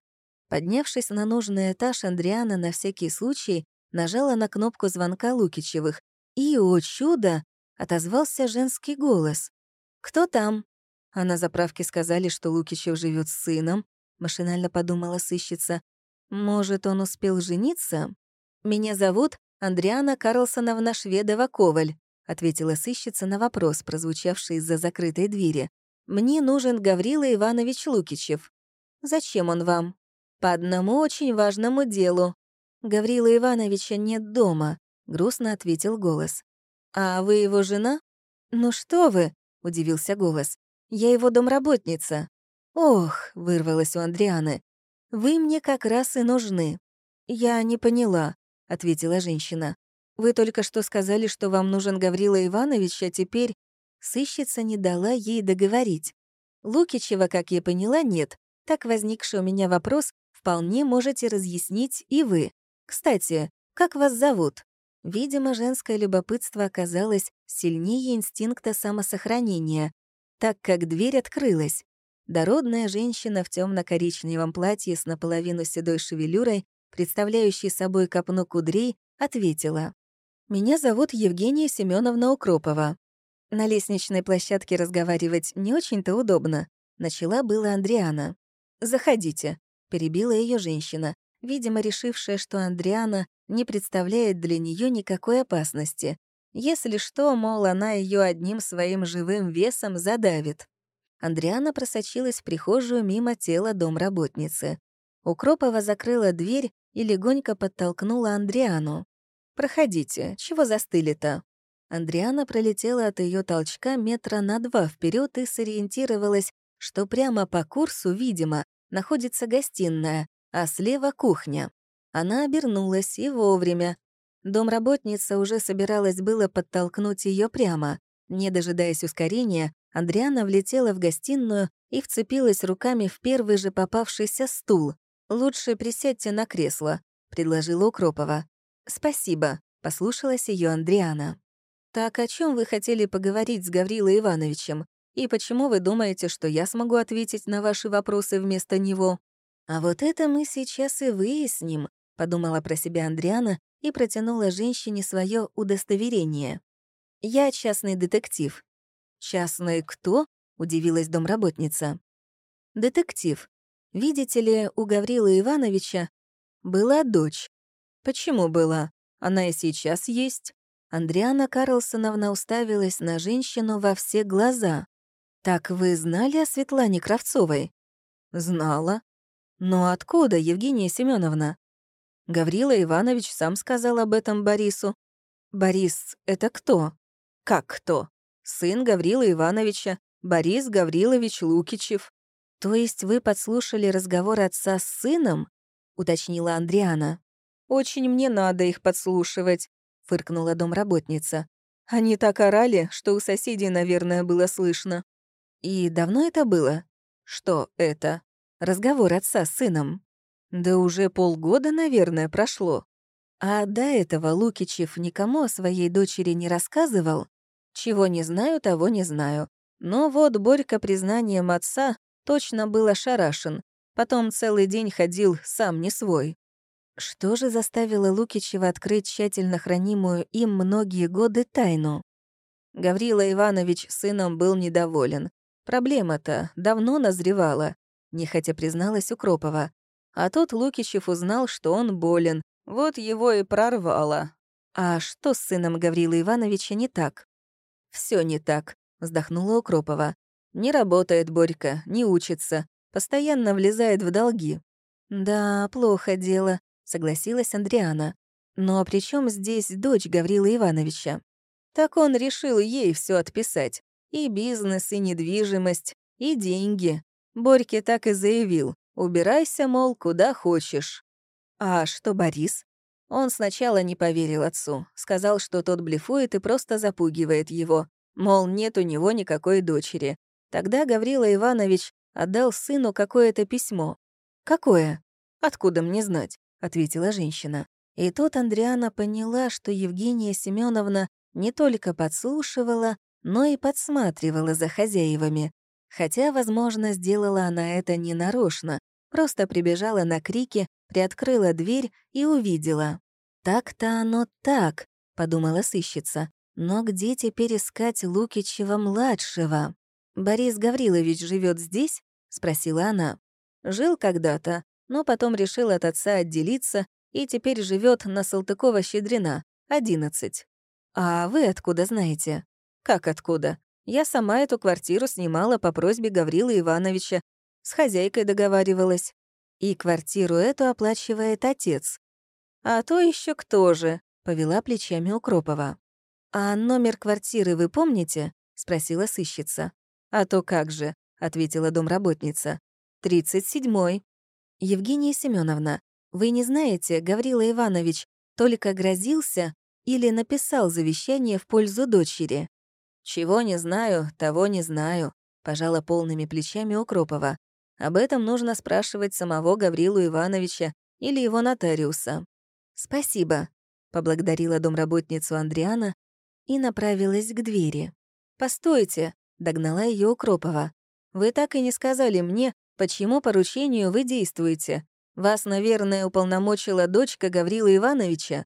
Поднявшись на нужный этаж, Андриана на всякий случай нажала на кнопку звонка Лукичевых, и, о чудо, отозвался женский голос. «Кто там?» А на заправке сказали, что Лукичев живет с сыном, машинально подумала сыщица. «Может, он успел жениться?» «Меня зовут Андриана Карлсоновна Шведова-Коваль», ответила сыщица на вопрос, прозвучавший из-за закрытой двери. «Мне нужен Гаврила Иванович Лукичев». «Зачем он вам?» «По одному очень важному делу». «Гаврила Ивановича нет дома», — грустно ответил голос. «А вы его жена?» «Ну что вы?» — удивился голос. «Я его домработница». «Ох», — вырвалось у Андрианы, — «вы мне как раз и нужны». «Я не поняла ответила женщина. «Вы только что сказали, что вам нужен Гаврила Иванович, а теперь...» Сыщица не дала ей договорить. Лукичева, как я поняла, нет. Так возникший у меня вопрос вполне можете разъяснить и вы. Кстати, как вас зовут? Видимо, женское любопытство оказалось сильнее инстинкта самосохранения, так как дверь открылась. Дородная женщина в темно коричневом платье с наполовину седой шевелюрой, представляющей собой копну кудрей, ответила. «Меня зовут Евгения Семеновна Укропова. На лестничной площадке разговаривать не очень-то удобно. Начала была Андриана. «Заходите», — перебила ее женщина, видимо, решившая, что Андриана не представляет для нее никакой опасности. Если что, мол, она ее одним своим живым весом задавит. Андриана просочилась в прихожую мимо тела домработницы. Укропова закрыла дверь и легонько подтолкнула Андриану. «Проходите, чего застыли-то?» Андриана пролетела от ее толчка метра на два вперед и сориентировалась, что прямо по курсу, видимо, находится гостиная, а слева — кухня. Она обернулась и вовремя. Домработница уже собиралась было подтолкнуть ее прямо. Не дожидаясь ускорения, Андриана влетела в гостиную и вцепилась руками в первый же попавшийся стул. «Лучше присядьте на кресло», — предложила Укропова. «Спасибо», — послушалась ее Андриана. «Так о чем вы хотели поговорить с Гаврилой Ивановичем? И почему вы думаете, что я смогу ответить на ваши вопросы вместо него?» «А вот это мы сейчас и выясним», — подумала про себя Андриана и протянула женщине свое удостоверение. «Я частный детектив». «Частный кто?» — удивилась домработница. «Детектив. Видите ли, у Гаврила Ивановича была дочь. Почему была? Она и сейчас есть. Андриана Карлсоновна уставилась на женщину во все глаза. «Так вы знали о Светлане Кравцовой?» «Знала». «Но откуда, Евгения Семеновна? Гаврила Иванович сам сказал об этом Борису. «Борис — это кто?» «Как кто?» «Сын Гаврила Ивановича, Борис Гаврилович Лукичев». «То есть вы подслушали разговор отца с сыном?» — уточнила Андриана. «Очень мне надо их подслушивать фыркнула домработница. Они так орали, что у соседей, наверное, было слышно. И давно это было? Что это? Разговор отца с сыном. Да уже полгода, наверное, прошло. А до этого Лукичев никому о своей дочери не рассказывал? Чего не знаю, того не знаю. Но вот Борька признанием отца точно был ошарашен. Потом целый день ходил сам не свой. Что же заставило Лукичева открыть тщательно хранимую им многие годы тайну? Гаврила Иванович сыном был недоволен. Проблема-то давно назревала, нехотя призналась Укропова. А тут Лукичев узнал, что он болен, вот его и прорвало. А что с сыном Гаврила Ивановича не так? Все не так, вздохнула Укропова. Не работает Борька, не учится, постоянно влезает в долги. Да, плохо дело, согласилась Андриана. «Ну а при чем здесь дочь Гаврила Ивановича?» Так он решил ей все отписать. И бизнес, и недвижимость, и деньги. Борьке так и заявил. «Убирайся, мол, куда хочешь». А что Борис? Он сначала не поверил отцу. Сказал, что тот блефует и просто запугивает его. Мол, нет у него никакой дочери. Тогда Гаврила Иванович отдал сыну какое-то письмо. «Какое? Откуда мне знать? ответила женщина. И тут Андриана поняла, что Евгения Семеновна не только подслушивала, но и подсматривала за хозяевами. Хотя, возможно, сделала она это не нарочно, просто прибежала на крики, приоткрыла дверь и увидела. «Так-то оно так», — подумала сыщица. «Но где теперь искать Лукичева-младшего?» «Борис Гаврилович живет здесь?» — спросила она. «Жил когда-то, но потом решил от отца отделиться и теперь живет на Салтыкова-Щедрина, 11. А вы откуда знаете? Как откуда? Я сама эту квартиру снимала по просьбе Гаврила Ивановича, с хозяйкой договаривалась. И квартиру эту оплачивает отец. А то еще кто же, повела плечами Укропова. А номер квартиры вы помните? спросила сыщица. А то как же, ответила домработница. Тридцать седьмой. «Евгения Семеновна, вы не знаете, Гаврила Иванович только грозился или написал завещание в пользу дочери?» «Чего не знаю, того не знаю», — пожала полными плечами Укропова. «Об этом нужно спрашивать самого Гаврилу Ивановича или его нотариуса». «Спасибо», — поблагодарила домработницу Андриана и направилась к двери. «Постойте», — догнала ее Укропова. Вы так и не сказали мне, почему поручению вы действуете. Вас, наверное, уполномочила дочка Гаврила Ивановича?»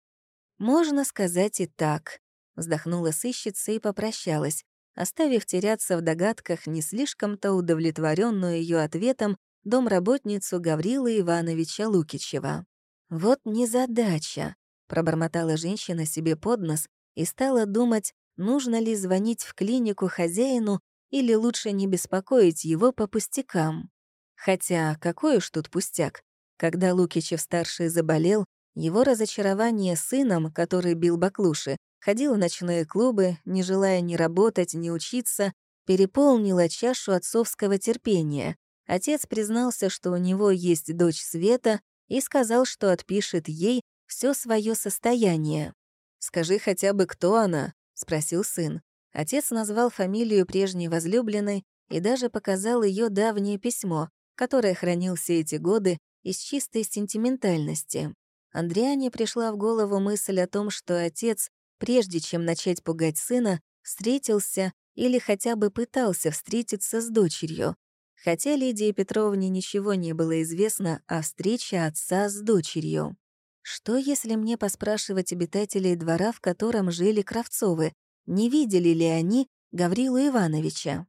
«Можно сказать и так», — вздохнула сыщица и попрощалась, оставив теряться в догадках не слишком-то удовлетворенную ее ответом домработницу Гаврила Ивановича Лукичева. «Вот незадача», — пробормотала женщина себе под нос и стала думать, нужно ли звонить в клинику хозяину или лучше не беспокоить его по пустякам. Хотя какой уж тут пустяк. Когда Лукичев-старший заболел, его разочарование сыном, который бил баклуши, ходил в ночные клубы, не желая ни работать, ни учиться, переполнило чашу отцовского терпения. Отец признался, что у него есть дочь Света, и сказал, что отпишет ей все свое состояние. «Скажи хотя бы, кто она?» — спросил сын. Отец назвал фамилию прежней возлюбленной и даже показал ее давнее письмо, которое хранил все эти годы из чистой сентиментальности. Андриане пришла в голову мысль о том, что отец, прежде чем начать пугать сына, встретился или хотя бы пытался встретиться с дочерью, хотя Лидии Петровне ничего не было известно о встрече отца с дочерью. Что, если мне поспрашивать обитателей двора, в котором жили Кравцовы, не видели ли они Гаврилу Ивановича?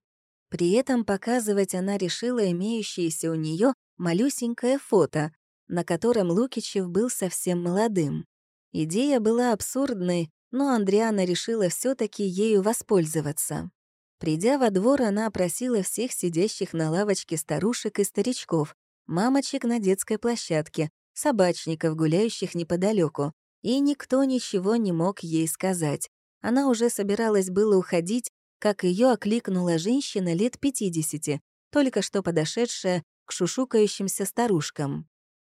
При этом показывать она решила имеющееся у нее малюсенькое фото, на котором Лукичев был совсем молодым. Идея была абсурдной, но Андриана решила все таки ею воспользоваться. Придя во двор, она опросила всех сидящих на лавочке старушек и старичков, мамочек на детской площадке, собачников, гуляющих неподалеку, и никто ничего не мог ей сказать. Она уже собиралась было уходить, как ее окликнула женщина лет 50, только что подошедшая к шушукающимся старушкам.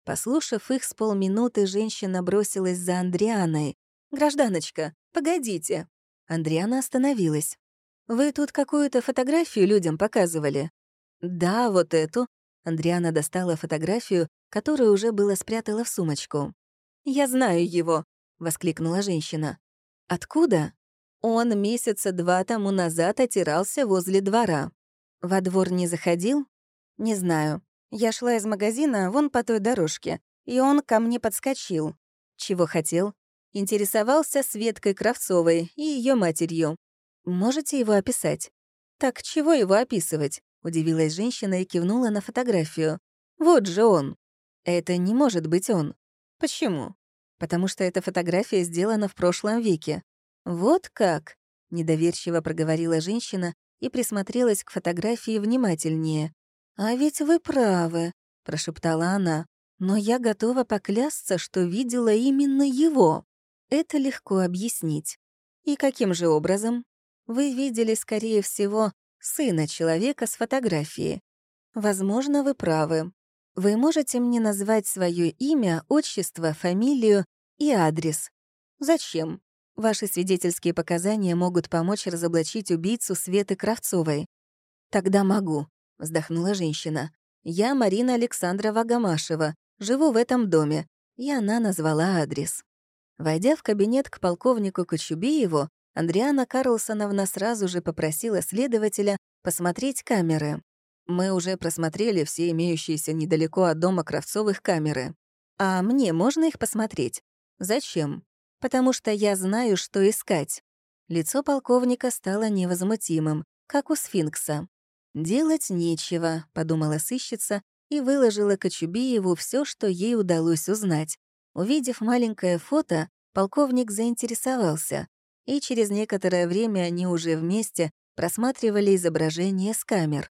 Послушав их с полминуты, женщина бросилась за Андрианой. «Гражданочка, погодите!» Андриана остановилась. «Вы тут какую-то фотографию людям показывали?» «Да, вот эту». Андриана достала фотографию, которую уже было спрятала в сумочку. «Я знаю его», — воскликнула женщина. «Откуда?» Он месяца два тому назад отирался возле двора. Во двор не заходил? Не знаю. Я шла из магазина вон по той дорожке, и он ко мне подскочил. Чего хотел? Интересовался Светкой Кравцовой и ее матерью. Можете его описать? Так чего его описывать? Удивилась женщина и кивнула на фотографию. Вот же он. Это не может быть он. Почему? Потому что эта фотография сделана в прошлом веке. Вот как? Недоверчиво проговорила женщина и присмотрелась к фотографии внимательнее. «А ведь вы правы», — прошептала она. «Но я готова поклясться, что видела именно его. Это легко объяснить. И каким же образом? Вы видели, скорее всего, сына человека с фотографии. Возможно, вы правы. Вы можете мне назвать свое имя, отчество, фамилию и адрес. Зачем? Ваши свидетельские показания могут помочь разоблачить убийцу Светы Кравцовой. Тогда могу, вздохнула женщина. Я Марина Александрова Гамашева, живу в этом доме. И она назвала адрес. Войдя в кабинет к полковнику Кочубееву, Андриана Карлсоновна сразу же попросила следователя посмотреть камеры. Мы уже просмотрели все имеющиеся недалеко от дома Кравцовых камеры. А мне можно их посмотреть? Зачем? Потому что я знаю, что искать. Лицо полковника стало невозмутимым, как у сфинкса. «Делать нечего», — подумала сыщица и выложила Кочубееву все, что ей удалось узнать. Увидев маленькое фото, полковник заинтересовался, и через некоторое время они уже вместе просматривали изображение с камер.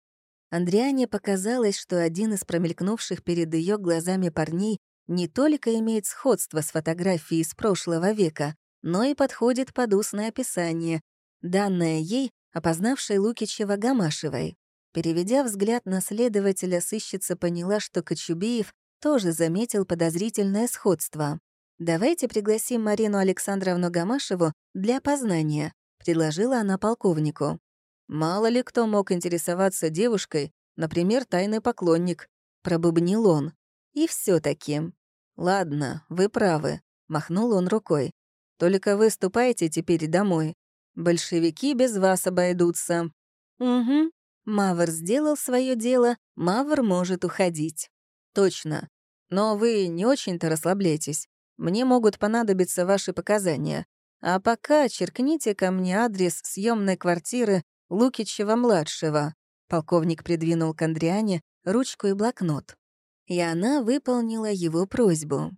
Андриане показалось, что один из промелькнувших перед ее глазами парней не только имеет сходство с фотографией из прошлого века, но и подходит под устное описание, данное ей, опознавшей Лукичева Гамашевой. Переведя взгляд на следователя, сыщица поняла, что Кочубеев тоже заметил подозрительное сходство. «Давайте пригласим Марину Александровну Гамашеву для опознания», — предложила она полковнику. «Мало ли кто мог интересоваться девушкой, например, тайный поклонник», — пробубнил он. «И все таки «Ладно, вы правы», — махнул он рукой. «Только вы ступайте теперь домой. Большевики без вас обойдутся». «Угу», Мавр сделал свое дело, Мавр может уходить. Точно. Но вы не очень-то расслабляйтесь. Мне могут понадобиться ваши показания. А пока черкните ко мне адрес съемной квартиры Лукичева-младшего». Полковник придвинул к Андриане ручку и блокнот. И она выполнила его просьбу.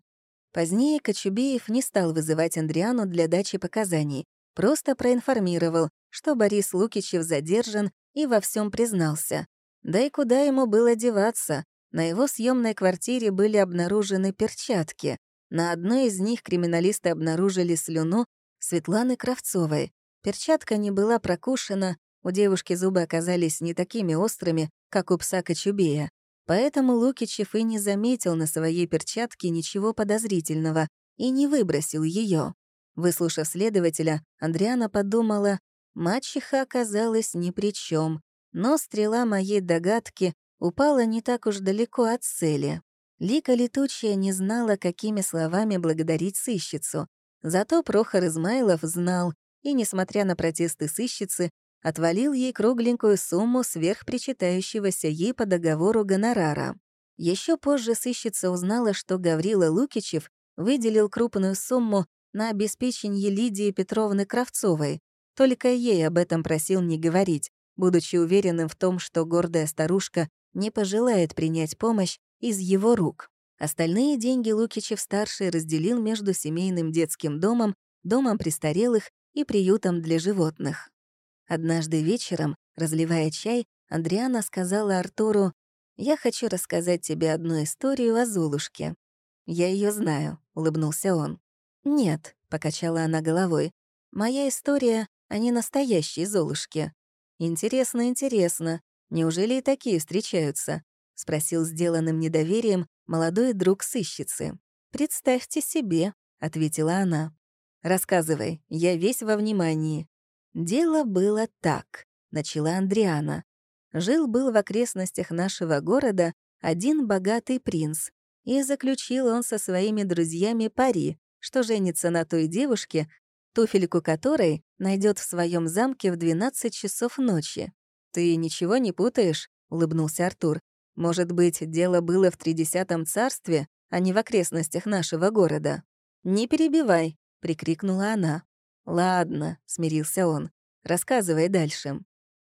Позднее Кочубеев не стал вызывать Андриану для дачи показаний, просто проинформировал, что Борис Лукичев задержан и во всем признался. Да и куда ему было деваться? На его съемной квартире были обнаружены перчатки. На одной из них криминалисты обнаружили слюну Светланы Кравцовой. Перчатка не была прокушена, у девушки зубы оказались не такими острыми, как у пса Кочубея. Поэтому Лукичев и не заметил на своей перчатке ничего подозрительного и не выбросил ее. Выслушав следователя, Андриана подумала, мачеха оказалась ни при чем, но стрела моей догадки упала не так уж далеко от цели. Лика Летучая не знала, какими словами благодарить сыщицу. Зато Прохор Измайлов знал и, несмотря на протесты сыщицы, отвалил ей кругленькую сумму сверх причитающегося ей по договору гонорара. Еще позже сыщица узнала, что Гаврила Лукичев выделил крупную сумму на обеспечение Лидии Петровны Кравцовой. Только ей об этом просил не говорить, будучи уверенным в том, что гордая старушка не пожелает принять помощь из его рук. Остальные деньги Лукичев-старший разделил между семейным детским домом, домом престарелых и приютом для животных. Однажды вечером, разливая чай, Андриана сказала Артуру, «Я хочу рассказать тебе одну историю о Золушке». «Я ее знаю», — улыбнулся он. «Нет», — покачала она головой, «моя история о ненастоящей Золушке». «Интересно, интересно. Неужели и такие встречаются?» — спросил сделанным недоверием молодой друг сыщицы. «Представьте себе», — ответила она. «Рассказывай, я весь во внимании». «Дело было так», — начала Андриана. Жил-был в окрестностях нашего города один богатый принц, и заключил он со своими друзьями пари, что женится на той девушке, туфельку которой найдет в своем замке в 12 часов ночи. «Ты ничего не путаешь?» — улыбнулся Артур. «Может быть, дело было в Тридесятом царстве, а не в окрестностях нашего города?» «Не перебивай», — прикрикнула она. «Ладно», — смирился он. «Рассказывай дальше».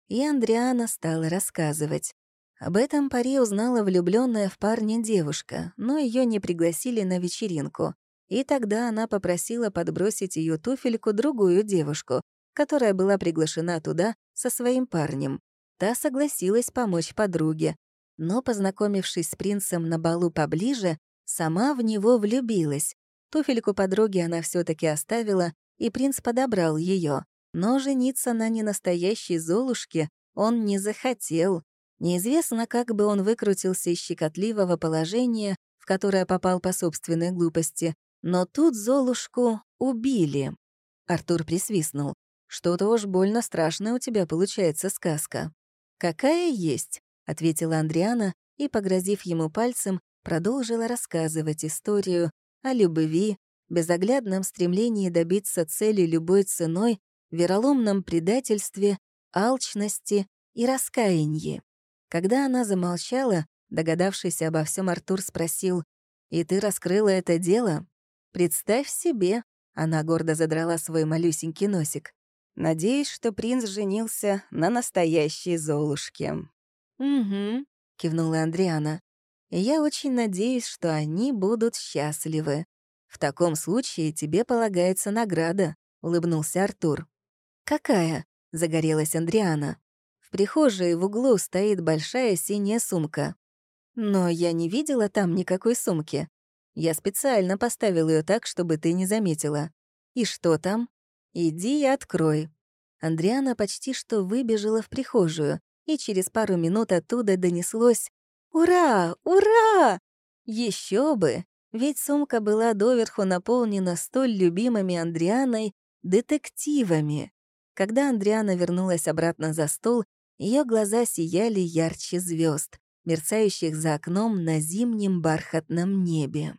И Андриана стала рассказывать. Об этом паре узнала влюбленная в парня девушка, но ее не пригласили на вечеринку. И тогда она попросила подбросить ее туфельку другую девушку, которая была приглашена туда со своим парнем. Та согласилась помочь подруге, но, познакомившись с принцем на балу поближе, сама в него влюбилась. Туфельку подруги она все таки оставила и принц подобрал ее. Но жениться на ненастоящей Золушке он не захотел. Неизвестно, как бы он выкрутился из щекотливого положения, в которое попал по собственной глупости, но тут Золушку убили. Артур присвистнул. «Что-то уж больно страшное у тебя получается сказка». «Какая есть», — ответила Андриана и, погрозив ему пальцем, продолжила рассказывать историю о любви, безоглядном стремлении добиться цели любой ценой, вероломном предательстве, алчности и раскаянии. Когда она замолчала, догадавшись обо всем, Артур спросил, «И ты раскрыла это дело?» «Представь себе», — она гордо задрала свой малюсенький носик, «надеюсь, что принц женился на настоящей Золушке». «Угу», — кивнула Андриана. «Я очень надеюсь, что они будут счастливы. «В таком случае тебе полагается награда», — улыбнулся Артур. «Какая?» — загорелась Андриана. «В прихожей в углу стоит большая синяя сумка. Но я не видела там никакой сумки. Я специально поставил ее так, чтобы ты не заметила. И что там? Иди и открой». Андриана почти что выбежала в прихожую, и через пару минут оттуда донеслось «Ура! Ура!» Еще бы! Ведь сумка была доверху наполнена столь любимыми Андрианой детективами. Когда Андриана вернулась обратно за стол, ее глаза сияли ярче звезд, мерцающих за окном на зимнем бархатном небе.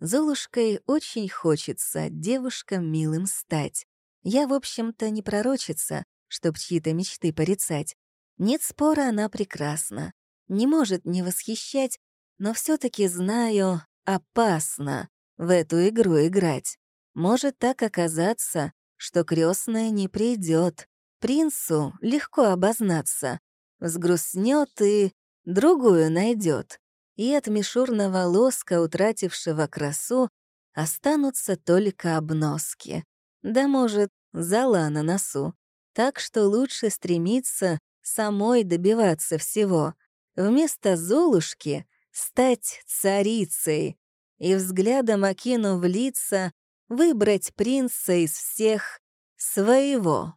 Золушкой очень хочется девушкам милым стать. Я, в общем-то, не пророчица, чтоб чьи-то мечты порицать. Нет спора, она прекрасна. Не может не восхищать, но все таки знаю, опасно в эту игру играть. Может так оказаться, что крестная не придет. Принцу легко обознаться. Сгрустнет и другую найдет. И от мишурного лоска, утратившего красу, останутся только обноски. Да, может, зала на носу. Так что лучше стремиться самой добиваться всего. Вместо Золушки стать царицей и взглядом окинув лица, выбрать принца из всех своего.